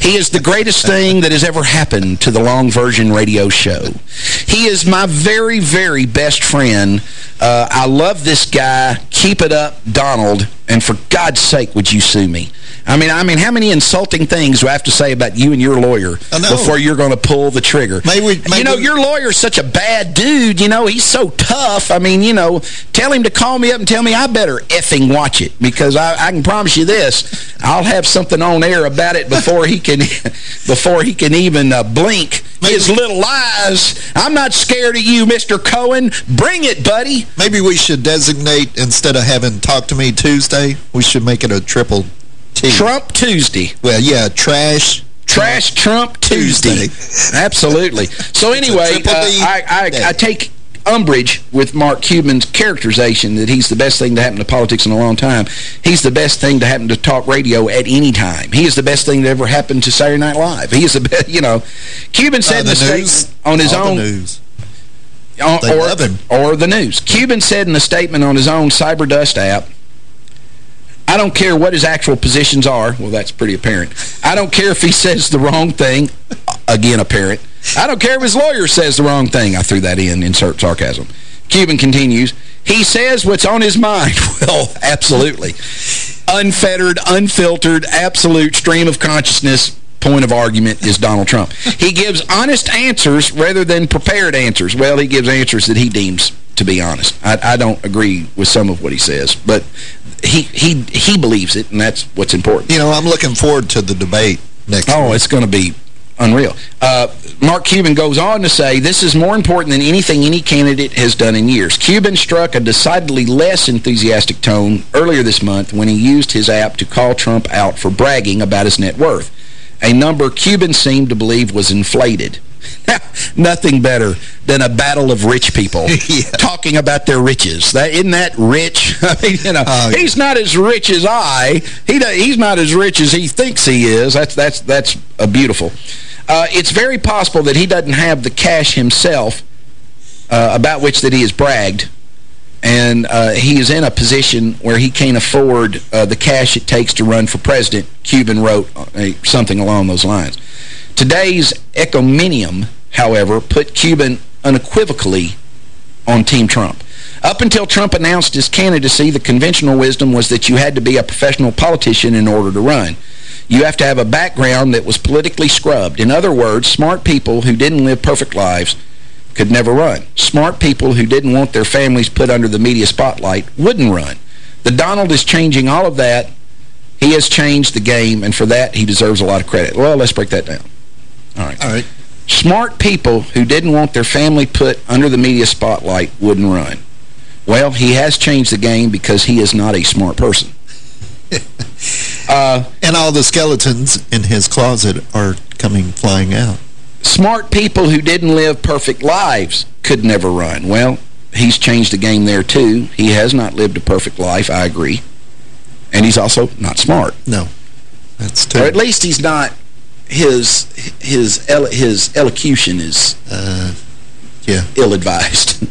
He is the greatest thing that has ever happened to the long version radio show. He is my very, very best friend. Uh, I love this guy. Keep it up, Donald. And for God's sake, would you sue me? I mean, I mean, how many insulting things do I have to say about you and your lawyer before you're going to pull the trigger? Maybe, maybe, you know, your lawyer's such a bad dude. You know, he's so tough. I mean, you know, tell him to call me up and tell me I better effing watch it because I, I can promise you this: I'll have something on air about it before he can, before he can even uh, blink maybe, his little eyes. I'm not scared of you, Mr. Cohen. Bring it, buddy. Maybe we should designate instead of having talk to me Tuesday, we should make it a triple T. Trump Tuesday. Well, yeah, trash. Trash Trump Tuesday. Tuesday. Absolutely. So anyway, uh, I, I, I take umbrage with Mark Cuban's characterization that he's the best thing to happen to politics in a long time. He's the best thing to happen to talk radio at any time. He is the best thing that ever happened to Saturday Night Live. He is the best, you know. Cuban said uh, the, the statement on his own... The news. Uh, or, or the news. Cuban said in a statement on his own Cyberdust app, I don't care what his actual positions are. Well, that's pretty apparent. I don't care if he says the wrong thing. Again, apparent. I don't care if his lawyer says the wrong thing. I threw that in, insert sarcasm. Cuban continues, he says what's on his mind. Well, absolutely. Unfettered, unfiltered, absolute stream of consciousness point of argument is Donald Trump. He gives honest answers rather than prepared answers. Well, he gives answers that he deems to be honest. I, I don't agree with some of what he says, but he he he believes it, and that's what's important. You know, I'm looking forward to the debate next Oh, week. it's going to be unreal. Uh, Mark Cuban goes on to say, this is more important than anything any candidate has done in years. Cuban struck a decidedly less enthusiastic tone earlier this month when he used his app to call Trump out for bragging about his net worth, a number Cuban seemed to believe was inflated. Nothing better than a battle of rich people yeah. talking about their riches. That isn't that rich? I mean, you know, oh, he's not as rich as I. He he's not as rich as he thinks he is. That's that's that's a beautiful. Uh, it's very possible that he doesn't have the cash himself uh, about which that he has bragged. And uh, he is in a position where he can't afford uh, the cash it takes to run for president. Cuban wrote uh, something along those lines. Today's encomium, however, put Cuban unequivocally on Team Trump. Up until Trump announced his candidacy, the conventional wisdom was that you had to be a professional politician in order to run. You have to have a background that was politically scrubbed. In other words, smart people who didn't live perfect lives could never run. Smart people who didn't want their families put under the media spotlight wouldn't run. The Donald is changing all of that. He has changed the game, and for that, he deserves a lot of credit. Well, let's break that down. All right. All right. Smart people who didn't want their family put under the media spotlight wouldn't run. Well, he has changed the game because he is not a smart person. uh, and all the skeletons in his closet are coming flying out. Smart people who didn't live perfect lives could never run. Well, he's changed the game there, too. He has not lived a perfect life, I agree. And he's also not smart. No. That's true. Or at least he's not his his his elocution is uh, yeah ill-advised.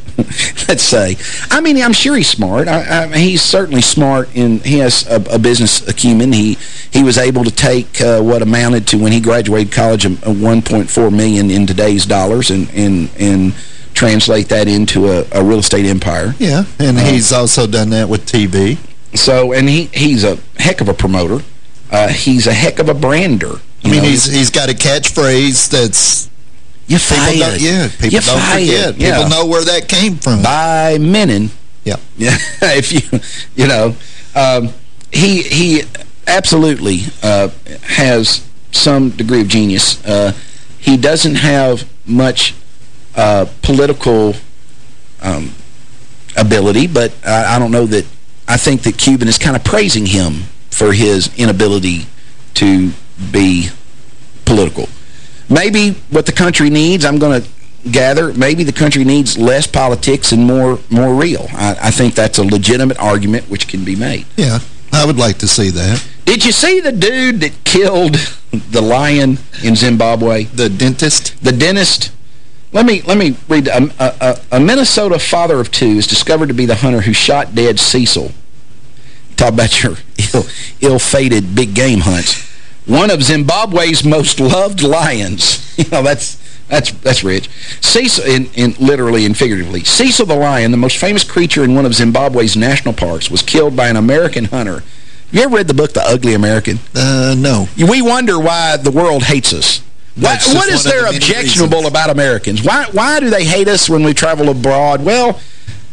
Let's say. I mean, I'm sure he's smart. I, I, he's certainly smart, and he has a, a, business acumen. He he was able to take uh, what amounted to when he graduated college a, a 1.4 million in today's dollars, and and and translate that into a, a real estate empire. Yeah, and uh, he's also done that with TV. So, and he he's a heck of a promoter. Uh, he's a heck of a brander. I mean, know, he's he's got a catchphrase that's... You fired. Yeah, people you don't fired. forget. Yeah. People know where that came from. By Menon. Yeah. Yeah. if you, you know, um, he he absolutely uh, has some degree of genius. Uh, he doesn't have much uh, political um, ability, but I, I don't know that... I think that Cuban is kind of praising him for his inability to be political. Maybe what the country needs, I'm going to gather, maybe the country needs less politics and more more real. I, I think that's a legitimate argument which can be made. Yeah, I would like to see that. Did you see the dude that killed the lion in Zimbabwe? The dentist? The dentist. Let me let me read. A, a, a Minnesota father of two is discovered to be the hunter who shot dead Cecil. Talk about your ill-fated ill big game hunts one of Zimbabwe's most loved lions. You know, that's that's that's rich. Cecil, in, in, literally and figuratively, Cecil the lion, the most famous creature in one of Zimbabwe's national parks, was killed by an American hunter. Have you ever read the book The Ugly American? Uh, no. We wonder why the world hates us. Why, what is there objectionable reasons. about Americans? Why why do they hate us when we travel abroad? Well,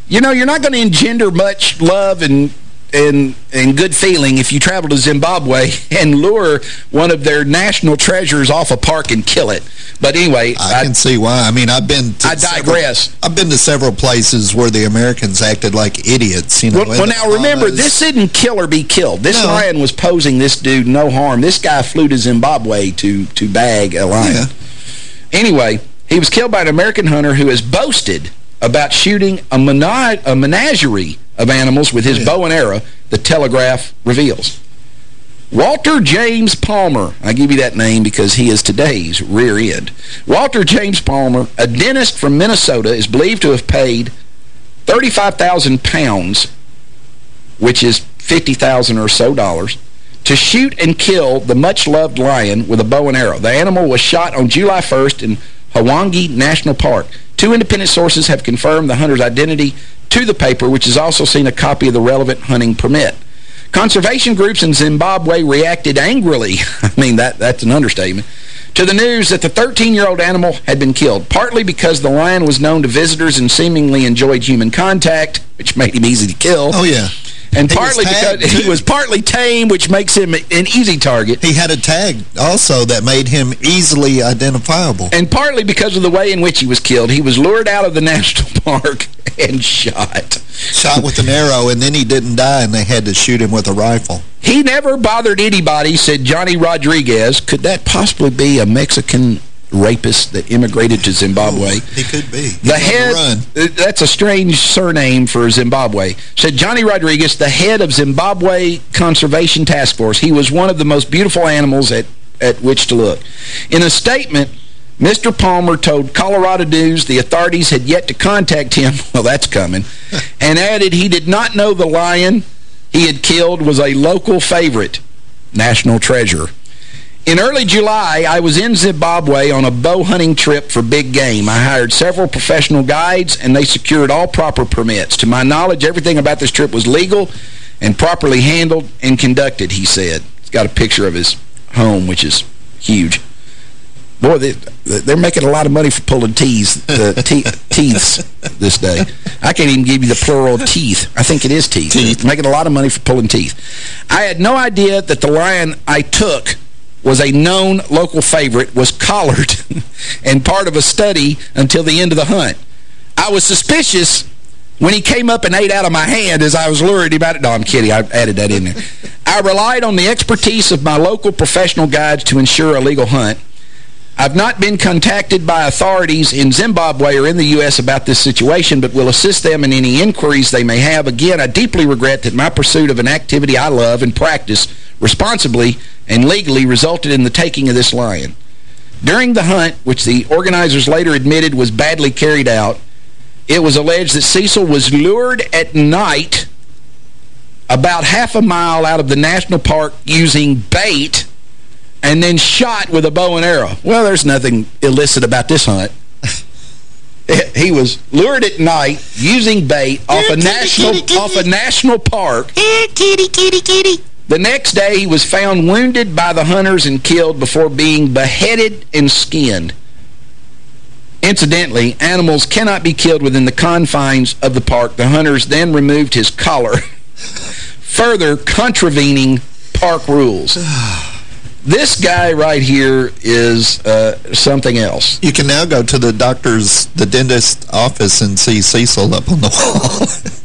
you know, you're not going to engender much love and and, and good feeling if you travel to Zimbabwe and lure one of their national treasures off a park and kill it. But anyway... I, I can see why. I mean, I've been I digress. Several, I've been to several places where the Americans acted like idiots. You know, well, well now remember, this didn't kill or be killed. This no. lion was posing this dude no harm. This guy flew to Zimbabwe to, to bag a lion. Yeah. Anyway, he was killed by an American hunter who has boasted about shooting a, a menagerie of animals with his bow and arrow, the Telegraph reveals. Walter James Palmer, I give you that name because he is today's rear end. Walter James Palmer, a dentist from Minnesota, is believed to have paid 35,000 pounds, which is 50,000 or so dollars, to shoot and kill the much-loved lion with a bow and arrow. The animal was shot on July 1st in Hwange National Park. Two independent sources have confirmed the hunter's identity to the paper, which has also seen a copy of the relevant hunting permit. Conservation groups in Zimbabwe reacted angrily, I mean, that that's an understatement, to the news that the 13-year-old animal had been killed, partly because the lion was known to visitors and seemingly enjoyed human contact, which made him easy to kill. Oh, yeah. And He partly because he was partly tame, which makes him an easy target. He had a tag also that made him easily identifiable. And partly because of the way in which he was killed. He was lured out of the national park and shot. Shot with an arrow, and then he didn't die, and they had to shoot him with a rifle. He never bothered anybody, said Johnny Rodrigues. Could that possibly be a Mexican rapist that immigrated to Zimbabwe? He could be. He's The head, run. that's a strange surname for Zimbabwe, said Johnny Rodrigues, the head of Zimbabwe Conservation Task Force. He was one of the most beautiful animals at, at which to look. In a statement, Mr. Palmer told Colorado News the authorities had yet to contact him, well, that's coming, and added he did not know the lion he had killed was a local favorite, national treasure. In early July, I was in Zimbabwe on a bow hunting trip for big game. I hired several professional guides, and they secured all proper permits. To my knowledge, everything about this trip was legal and properly handled and conducted, he said. He's got a picture of his home, which is huge. Boy, they, they're making a lot of money for pulling teeth, uh, te teeths this day. I can't even give you the plural teeth. I think it is teeth. Teeth. Making a lot of money for pulling teeth. I had no idea that the lion I took was a known local favorite, was collared, and part of a study until the end of the hunt. I was suspicious when he came up and ate out of my hand as I was luring him out. No, I'm kidding. I added that in there. I relied on the expertise of my local professional guides to ensure a legal hunt. I've not been contacted by authorities in Zimbabwe or in the U.S. about this situation, but will assist them in any inquiries they may have. Again, I deeply regret that my pursuit of an activity I love and practice responsibly and legally resulted in the taking of this lion. During the hunt, which the organizers later admitted was badly carried out, it was alleged that Cecil was lured at night about half a mile out of the national park using bait and then shot with a bow and arrow. Well, there's nothing illicit about this hunt. he was lured at night using bait off a national off a national park. Here, kitty, kitty, kitty. The next day, he was found wounded by the hunters and killed before being beheaded and skinned. Incidentally, animals cannot be killed within the confines of the park. The hunters then removed his collar, further contravening park rules. This guy right here is uh, something else. You can now go to the doctor's, the dentist office and see Cecil up on the wall.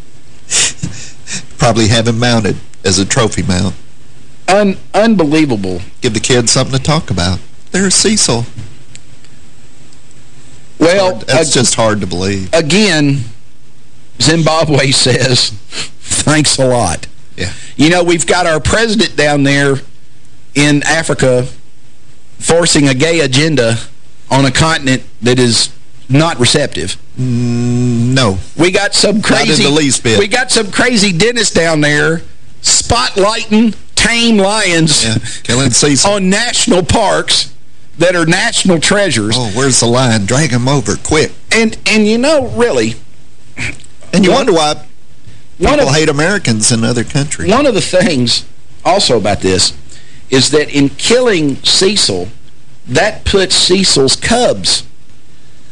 Probably have him mounted as a trophy mount. Un unbelievable. Give the kids something to talk about. There's Cecil. Well, That's uh, just hard to believe. again, Zimbabwe says, thanks a lot. Yeah. You know, we've got our president down there in Africa forcing a gay agenda on a continent that is not receptive. Mm, no. We got some crazy... the least bit. We got some crazy dentist down there spotlighting tame lions Yeah. Killing Cecil. on national parks that are national treasures. Oh, where's the line? Drag him over, quick. And, and you know, really, And you One- wonder why people of- hate Americans in other countries. One of the things also about this is that in killing Cecil, that puts Cecil's cubs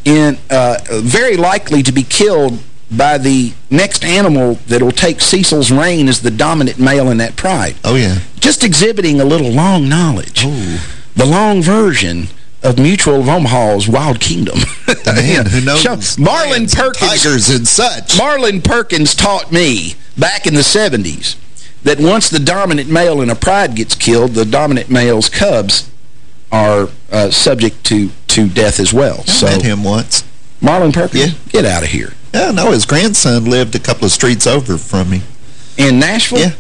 in uh, very likely to be killed by the next animal that will take Cecil's reign as the dominant male in that pride. Oh, yeah. Just exhibiting a little long knowledge. Oh. The long version of Mutual of Omaha's Wild Kingdom. Man, who knows? Show- Marlin Perkins Tigers and such. Marlin Perkins taught me back in the 70s that once the dominant male in a pride gets killed, the dominant male's cubs are uh, subject to, to death as well. I so met him once. Marlin Perkins, Yeah. get out of here. Yeah, no, his grandson lived a couple of streets over from me. In Nashville? Yeah.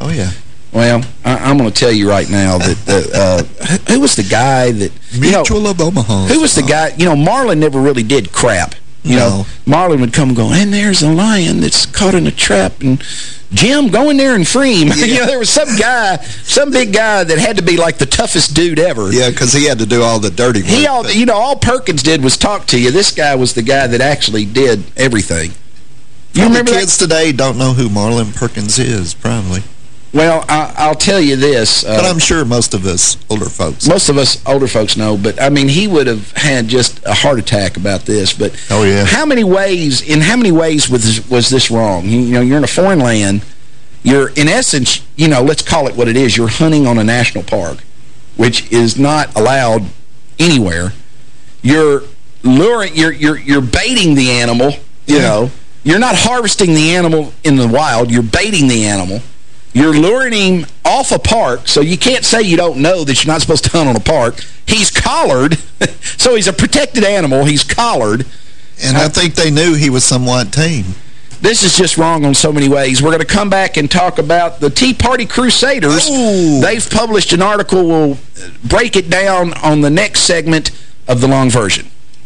Oh, yeah. Well, I, I'm going to tell you right now that uh, uh, who- was the guy that... you know, Mutual of Omaha. Who was the guy? You know, Marlin never really did crap. You No. know, Marlin would come and go, and there's a lion that's caught in a trap, and Jim, go in there and free him. you know, there was some guy, some big guy that had to be like the toughest dude ever. Yeah, because he had to do all the dirty work. He all, you know, all Perkins did was talk to you. This guy was the guy that actually did everything. You Probably remember that? kids today don't know who Marlin Perkins is, probably. Well, I, I'll tell you this. Uh, But I'm sure most of us older folks. most of us older folks know, but I mean, he would have had just a heart attack about this. But Oh, yeah. how many ways? In how many ways was this, was this wrong? You, you know, you're in a foreign land. You're, in essence, you know, let's call it what it is. You're hunting on a national park, which is not allowed anywhere. You're luring, you're, you're, you're baiting the animal, you yeah. know. You're not harvesting the animal in the wild. You're baiting the animal. You're luring him off a park, so you can't say you don't know that you're not supposed to hunt on a park. He's collared, so he's a protected animal. He's collared. And I think they knew he was somewhat tame. This is just wrong on so many ways. We're going to come back and talk about the Tea Party Crusaders. Ooh. They've published an article. We'll break it down on the next segment of the long version.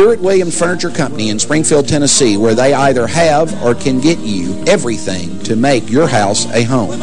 Stewart Williams Furniture Company in Springfield, Tennessee, where they either have or can get you everything to make your house a home.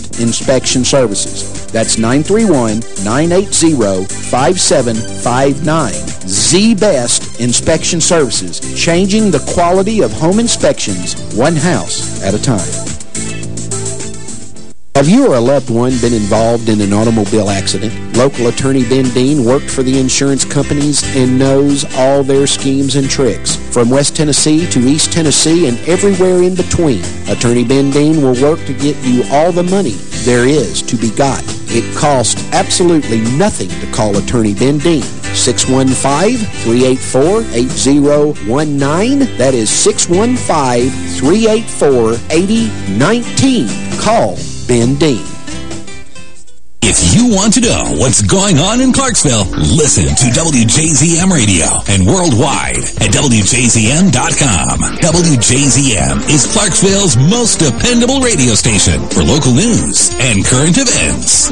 Inspection Services. That's 931-980-5759. Z-Best Inspection Services, changing the quality of home inspections one house at a time. Have you or a loved one been involved in an automobile accident? Local attorney Ben Dean worked for the insurance companies and knows all their schemes and tricks. From West Tennessee to East Tennessee and everywhere in between, Attorney Ben Dean will work to get you all the money there is to be got. It costs absolutely nothing to call Attorney Ben Dean. 615-384-8019. That is 615-384-8019. Call Ben Dean. If you want to know what's going on in Clarksville, listen to WJZM Radio and worldwide at WJZM.com. WJZM is Clarksville's most dependable radio station for local news and current events.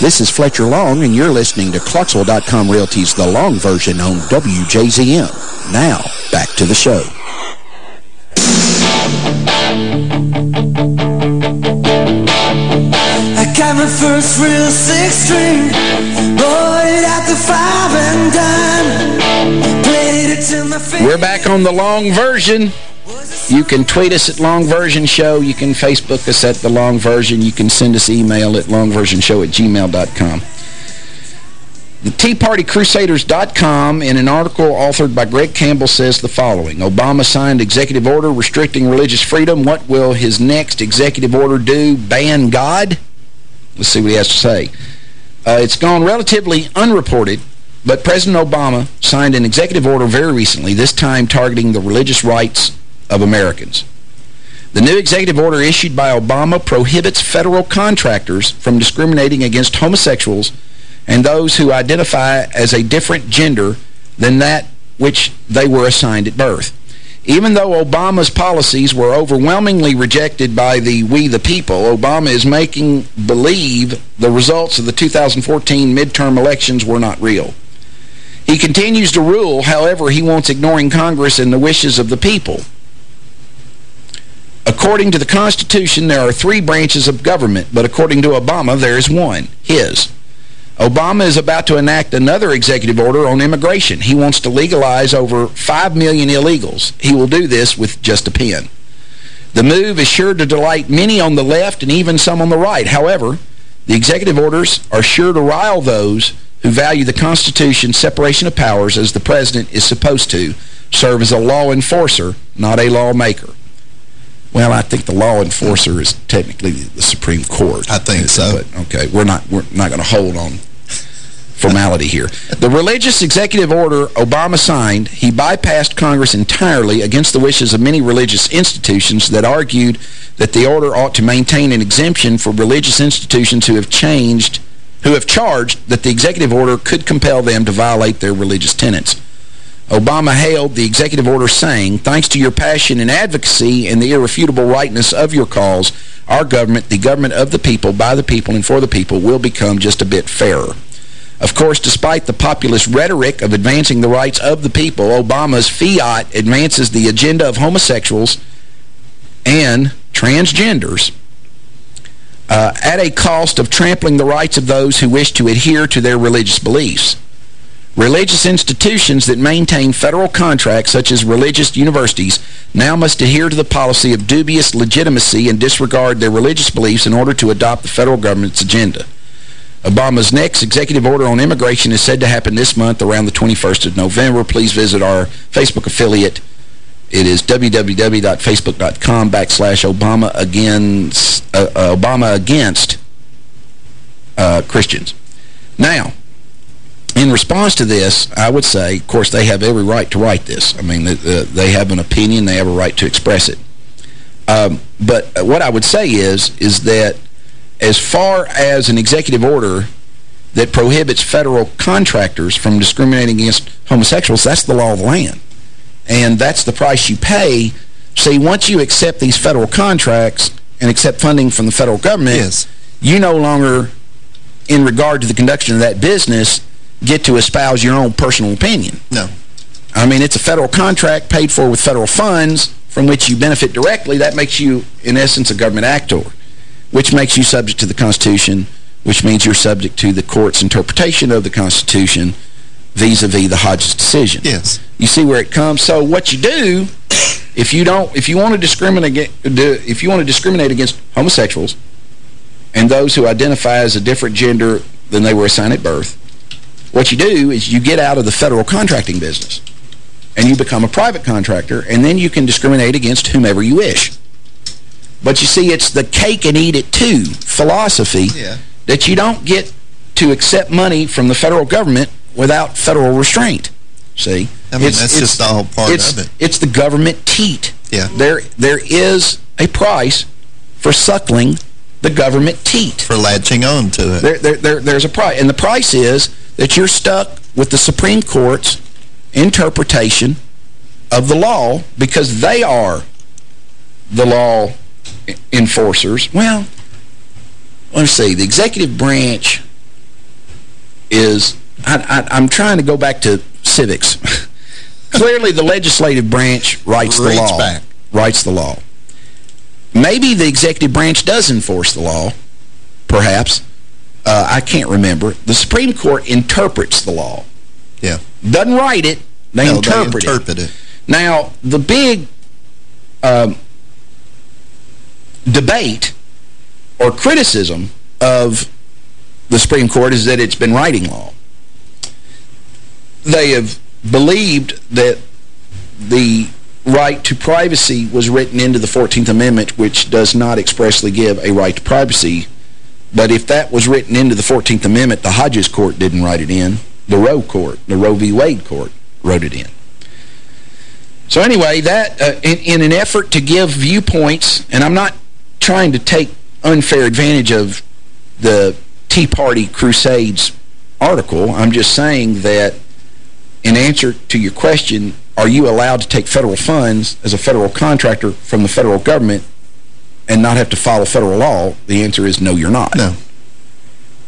This is Fletcher Long, and you're listening to Clarksville.com Realty's The Long Version on WJZM. Now, back to the show. I got my first real six-string Bought at the five and dime Played it till my We're back on The Long Version. You can tweet us at Long Version Show. You can Facebook us at The Long Version. You can send us email at longversionshow at gmail.com. The TeaPartyCrusaders.com, in an article authored by Greg Campbell, says the following. Obama signed executive order restricting religious freedom. What will his next executive order do? Ban God? Let's see what he has to say. Uh, it's gone relatively unreported, but President Obama signed an executive order very recently, this time targeting the religious rights of Americans. The new executive order issued by Obama prohibits federal contractors from discriminating against homosexuals and those who identify as a different gender than that which they were assigned at birth. Even though Obama's policies were overwhelmingly rejected by the we the people, Obama is making believe the results of the 2014 midterm elections were not real. He continues to rule, however, he wants ignoring Congress and the wishes of the people. According to the Constitution, there are three branches of government, but according to Obama, there is one, his. Obama is about to enact another executive order on immigration. He wants to legalize over 5 million illegals. He will do this with just a pen. The move is sure to delight many on the left and even some on the right. However, the executive orders are sure to rile those who value the Constitution's separation of powers as the president is supposed to serve as a law enforcer, not a lawmaker. Well, I think the law enforcer is technically the Supreme Court. I think so. But, okay, we're not we're not going to hold on formality here. The religious executive order Obama signed, he bypassed Congress entirely against the wishes of many religious institutions that argued that the order ought to maintain an exemption for religious institutions who have changed, who have charged that the executive order could compel them to violate their religious tenets. Obama hailed the executive order saying, thanks to your passion and advocacy and the irrefutable rightness of your cause, our government, the government of the people, by the people, and for the people, will become just a bit fairer. Of course, despite the populist rhetoric of advancing the rights of the people, Obama's fiat advances the agenda of homosexuals and transgenders uh, at a cost of trampling the rights of those who wish to adhere to their religious beliefs. Religious institutions that maintain federal contracts, such as religious universities, now must adhere to the policy of dubious legitimacy and disregard their religious beliefs in order to adopt the federal government's agenda. Obama's next executive order on immigration is said to happen this month around the 21st of November. Please visit our Facebook affiliate. It is www.facebook.com backslash Obama against, uh, uh, Obama against uh, Christians. Now, in response to this, I would say, of course, they have every right to write this. I mean, they have an opinion. They have a right to express it. Um, but what I would say is, is that as far as an executive order that prohibits federal contractors from discriminating against homosexuals, that's the law of the land. And that's the price you pay. See, once you accept these federal contracts and accept funding from the federal government, yes. you no longer, in regard to the conduction of that business, get to espouse your own personal opinion. No. I mean, it's a federal contract paid for with federal funds from which you benefit directly. That makes you, in essence, a government actor which makes you subject to the Constitution, which means you're subject to the court's interpretation of the Constitution vis-a-vis -vis the Hodges decision. Yes. You see where it comes? So what you do, if you don't, if you want to discriminate, if you want to discriminate against homosexuals and those who identify as a different gender than they were assigned at birth, what you do is you get out of the federal contracting business and you become a private contractor, and then you can discriminate against whomever you wish. But you see, it's the cake and eat it too philosophy yeah. that you don't get to accept money from the federal government without federal restraint. See? I mean, it's, that's it's, just all part of it. It's the government teat. Yeah. There, there is a price for suckling the government teat. For latching on to it. There, there, there, there's a price. And the price is that you're stuck with the Supreme Court's interpretation of the law because they are the law enforcers. Well, let's see. The executive branch is... I, am trying to go back to civics. Clearly, the legislative branch writes the law. Back. Writes the law. Maybe the executive branch does enforce the law, perhaps. Uh, I can't remember. The Supreme Court interprets the law. Yeah. Doesn't write it. They, no, interpret, they interpret it. it. Now, the big um, debate or criticism of the Supreme Court is that it's been writing law. They have believed that the right to privacy was written into the 14th Amendment, which does not expressly give a right to privacy. But if that was written into the 14th Amendment, the Hodges Court didn't write it in. The Roe Court, the Roe v. Wade Court, wrote it in. So anyway, that uh, in, in an effort to give viewpoints, and I'm not trying to take unfair advantage of the Tea Party Crusades article. I'm just saying that in answer to your question, are you allowed to take federal funds as a federal contractor from the federal government and not have to follow federal law? The answer is no, you're not. No.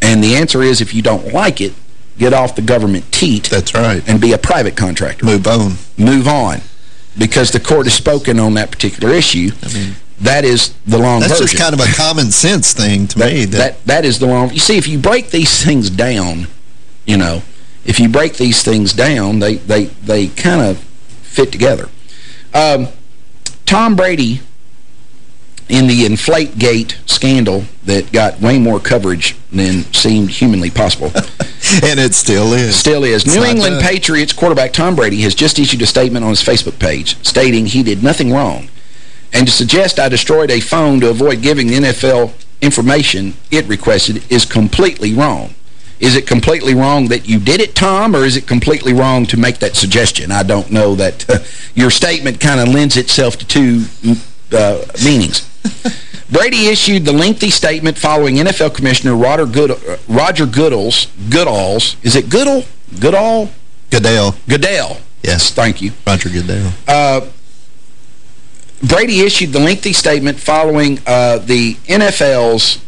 And the answer is if you don't like it, get off the government teat. That's right. And be a private contractor. Move on. Move on. Because the court has spoken on that particular issue. I mean, that is the long That's version. just kind of a common sense thing to that, me. That, that, that is the long... You see, if you break these things down, you know, if you break these things down, they, they, they kind of fit together. Um, Tom Brady, in the Inflategate scandal that got way more coverage than seemed humanly possible. and it still is. Still is. It's New England done. Patriots quarterback Tom Brady has just issued a statement on his Facebook page stating he did nothing wrong. And to suggest I destroyed a phone to avoid giving the NFL information it requested is completely wrong. Is it completely wrong that you did it, Tom, or is it completely wrong to make that suggestion? I don't know that uh, your statement kind of lends itself to two uh, meanings. Brady issued the lengthy statement following NFL Commissioner Roger, Good, Roger Goodall's, Goodall's, is it Goodall? Goodall? Goodell. Goodell. Yes. Thank you. Roger Goodell. Uh, Brady issued the lengthy statement following uh, the NFL's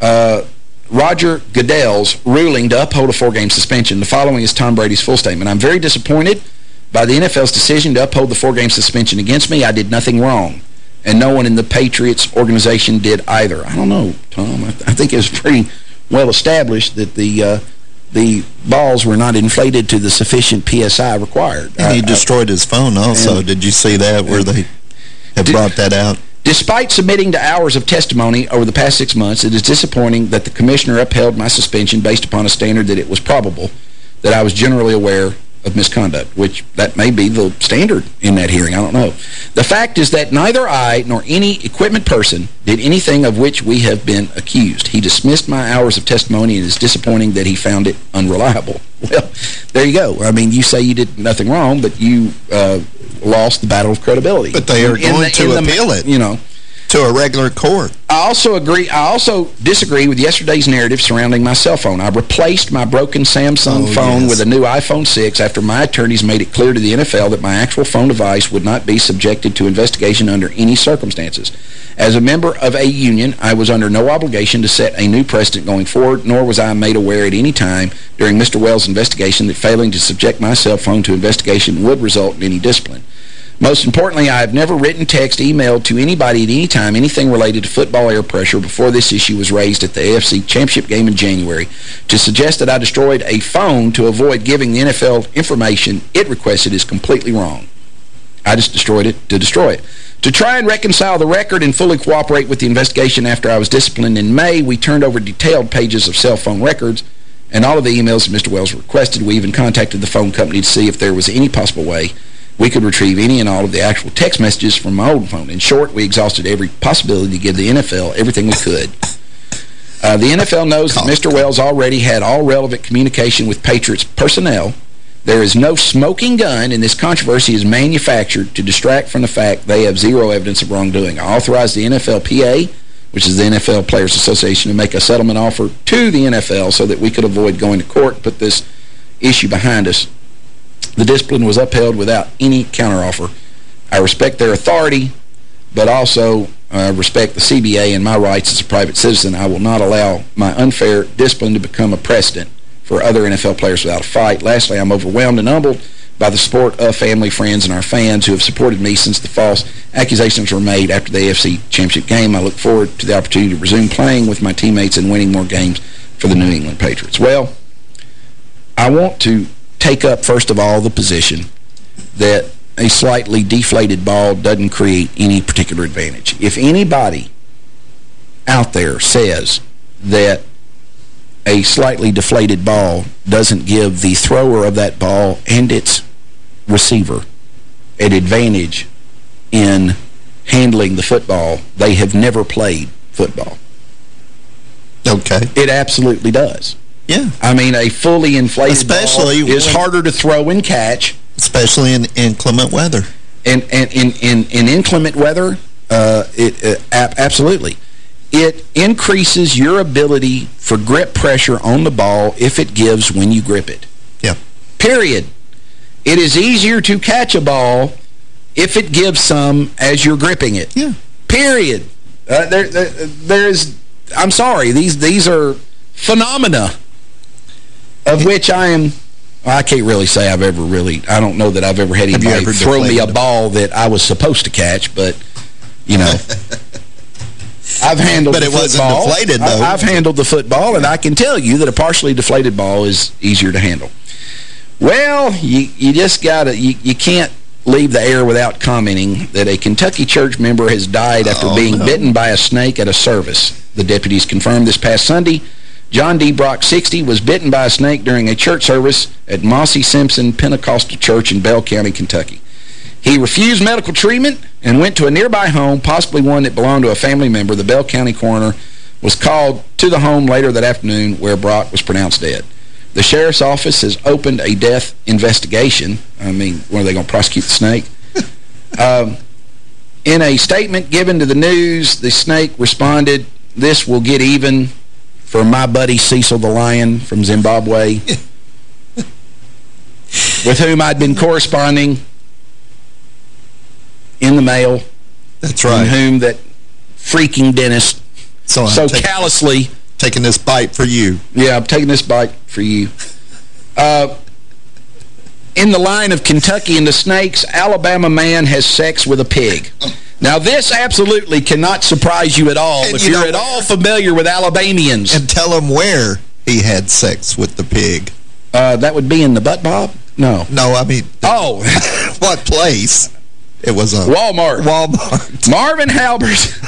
uh, Roger Goodell's ruling to uphold a four-game suspension. The following is Tom Brady's full statement. I'm very disappointed by the NFL's decision to uphold the four-game suspension against me. I did nothing wrong, and no one in the Patriots organization did either. I don't know, Tom. I, th I think it's pretty well established that the uh, the balls were not inflated to the sufficient PSI required. And he destroyed his phone also. Did you see that where they have did, brought that out? Despite submitting to hours of testimony over the past six months, it is disappointing that the commissioner upheld my suspension based upon a standard that it was probable that I was generally aware of misconduct, which that may be the standard in that hearing. I don't know. The fact is that neither I nor any equipment person did anything of which we have been accused. He dismissed my hours of testimony and is disappointing that he found it unreliable. Well, there you go. I mean, you say you did nothing wrong, but you uh, lost the battle of credibility. But they are in, going the, to appeal the, it. You know to a regular court. I also agree. I also disagree with yesterday's narrative surrounding my cell phone. I replaced my broken Samsung oh, phone yes. with a new iPhone 6 after my attorneys made it clear to the NFL that my actual phone device would not be subjected to investigation under any circumstances. As a member of a union, I was under no obligation to set a new precedent going forward, nor was I made aware at any time during Mr. Wells' investigation that failing to subject my cell phone to investigation would result in any discipline. Most importantly, I have never written, text, emailed to anybody at any time anything related to football air pressure before this issue was raised at the AFC Championship game in January. To suggest that I destroyed a phone to avoid giving the NFL information it requested is completely wrong. I just destroyed it to destroy it. To try and reconcile the record and fully cooperate with the investigation after I was disciplined in May, we turned over detailed pages of cell phone records and all of the emails Mr. Wells requested. We even contacted the phone company to see if there was any possible way we could retrieve any and all of the actual text messages from my old phone. In short, we exhausted every possibility to give the NFL everything we could. Uh, the NFL knows that Mr. Wells already had all relevant communication with Patriots personnel. There is no smoking gun, and this controversy is manufactured to distract from the fact they have zero evidence of wrongdoing. I authorized the NFLPA, which is the NFL Players Association, to make a settlement offer to the NFL so that we could avoid going to court put this issue behind us. The discipline was upheld without any counteroffer. I respect their authority, but also uh, respect the CBA and my rights as a private citizen. I will not allow my unfair discipline to become a precedent for other NFL players without a fight. Lastly, I'm overwhelmed and humbled by the support of family, friends, and our fans who have supported me since the false accusations were made after the AFC Championship game. I look forward to the opportunity to resume playing with my teammates and winning more games for the New England Patriots. Well, I want to take up, first of all, the position that a slightly deflated ball doesn't create any particular advantage. If anybody out there says that a slightly deflated ball doesn't give the thrower of that ball and its receiver an advantage in handling the football, they have never played football. Okay. It absolutely does. Yeah. I mean, a fully inflated Especially ball is harder to throw and catch. Especially in inclement weather. And, and in, in, in inclement weather, uh, it, uh, absolutely. It increases your ability for grip pressure on the ball if it gives when you grip it. Yeah. Period. It is easier to catch a ball if it gives some as you're gripping it. Yeah. Period. Uh, there, there, there's, I'm sorry, these these are phenomena of which I am... I can't really say I've ever really, I don't know that I've ever had anybody ever throw me a ball that I was supposed to catch, but, you know. I've handled But it wasn't football. deflated, I- though. I've handled the football, and I can tell you that a partially deflated ball is easier to handle. Well, you, you just got to, you, you can't leave the air without commenting that a Kentucky church member has died after Oh, being no. bitten by a snake at a service. The deputies confirmed this past Sunday. John D. Brock, 60, was bitten by a snake during a church service at Mossy Simpson Pentecostal Church in Bell County, Kentucky. He refused medical treatment and went to a nearby home, possibly one that belonged to a family member. The Bell County coroner was called to the home later that afternoon where Brock was pronounced dead. The sheriff's office has opened a death investigation. I mean, when are they going to prosecute the snake? um, in a statement given to the news, the snake responded, this will get even for my buddy Cecil the Lion from Zimbabwe, with whom I'd been corresponding in the mail, That's and right. whom that freaking dentist So I'm so take- callously taking this bite for you. yeah, I'm taking this bite for you. Uh, in the line of Kentucky and the Snakes, Alabama man has sex with a pig. Now, this absolutely cannot surprise you at all And if you you're at all familiar with Alabamians. And tell him where he had sex with the pig. Uh, that would be in the butt bob? No. No, I mean, Oh, what place? It was a Walmart. Walmart. Marvin Halbert.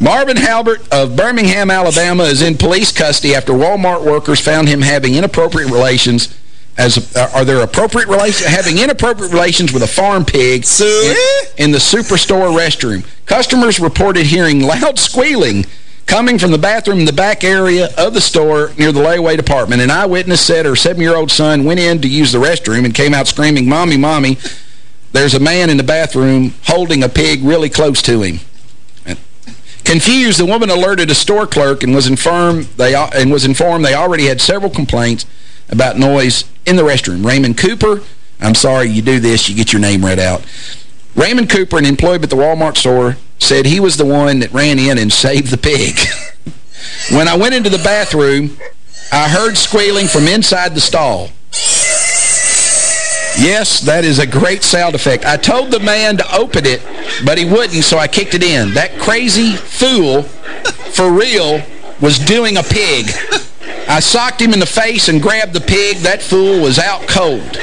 Marvin Halbert of Birmingham, Alabama is in police custody after Walmart workers found him having inappropriate relations as uh, are there appropriate relations having inappropriate relations with a farm pig in, in the superstore restroom. Customers reported hearing loud squealing coming from the bathroom in the back area of the store near the layaway department. An eyewitness said her seven-year-old son went in to use the restroom and came out screaming, "Mommy, Mommy." There's a man in the bathroom holding a pig really close to him. Confused, the woman alerted a store clerk and was informed they and was informed they already had several complaints about noise in the restroom. Raymond Cooper, I'm sorry you do this, you get your name read out. Raymond Cooper, an employee at the Walmart store, said he was the one that ran in and saved the pig. when I went into the bathroom, I heard squealing from inside the stall. Yes, that is a great sound effect. I told the man to open it, but he wouldn't, so I kicked it in. That crazy fool, for real, was doing a pig. I socked him in the face and grabbed the pig. That fool was out cold.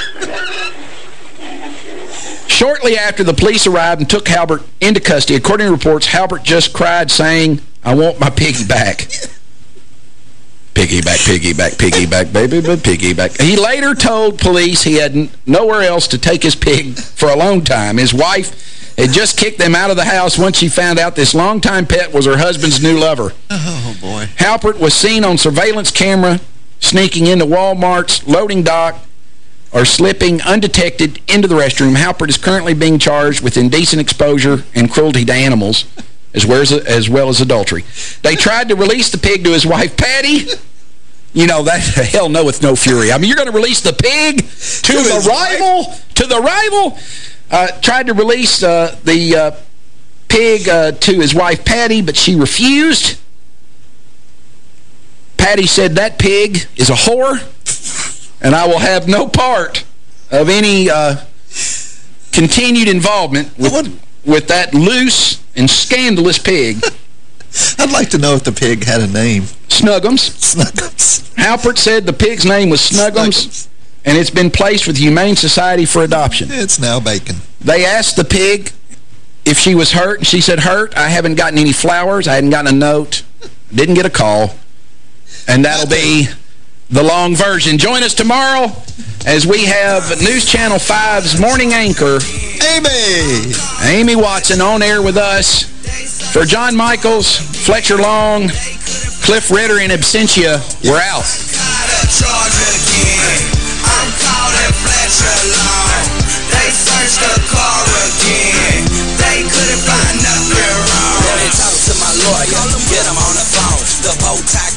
Shortly after, the police arrived and took Halbert into custody. According to reports, Halbert just cried, saying, I want my pig back." piggy back. Piggyback, piggyback, piggyback, baby, but piggyback. He later told police he had nowhere else to take his pig for a long time. His wife had just kicked them out of the house once she found out this longtime pet was her husband's new lover. Oh, boy. Halpert was seen on surveillance camera sneaking into Walmart's loading dock or slipping undetected into the restroom. Halpert is currently being charged with indecent exposure and cruelty to animals, as well as, as well as adultery. They tried to release the pig to his wife, Patty. You know, that hell no with no fury. I mean, you're going to release the pig to, the his rival? To the rival? Uh, tried to release uh, the uh, pig uh, to his wife, Patty, but she refused. Patty said, that pig is a whore, and I will have no part of any uh, continued involvement with, with that loose and scandalous pig. I'd like to know if the pig had a name. Snuggums. Snuggles. Halpert said the pig's name was Snuggums, Snuggums. And it's been placed with the Humane Society for adoption. It's now bacon. They asked the pig if she was hurt, and she said, hurt. I haven't gotten any flowers. I hadn't gotten a note. Didn't get a call. And that'll be the long version. Join us tomorrow as we have News Channel 5's morning anchor, Amy! Amy Watson, on air with us. For John Michaels, Fletcher Long, Cliff Ritter in absentia, we're out. Long. They searched the car again. They couldn't find nothing wrong. Let me talk to my lawyer. Get him on the phone. The bow tie.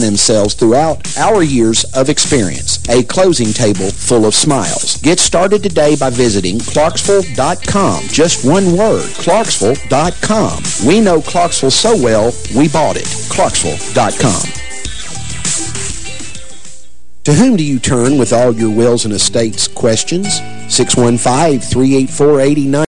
themselves throughout our years of experience. A closing table full of smiles. Get started today by visiting Clarksville.com. Just one word, Clarksville.com. We know Clarksville so well, we bought it. Clarksville.com. To whom do you turn with all your wills and estates questions? 615-384-89.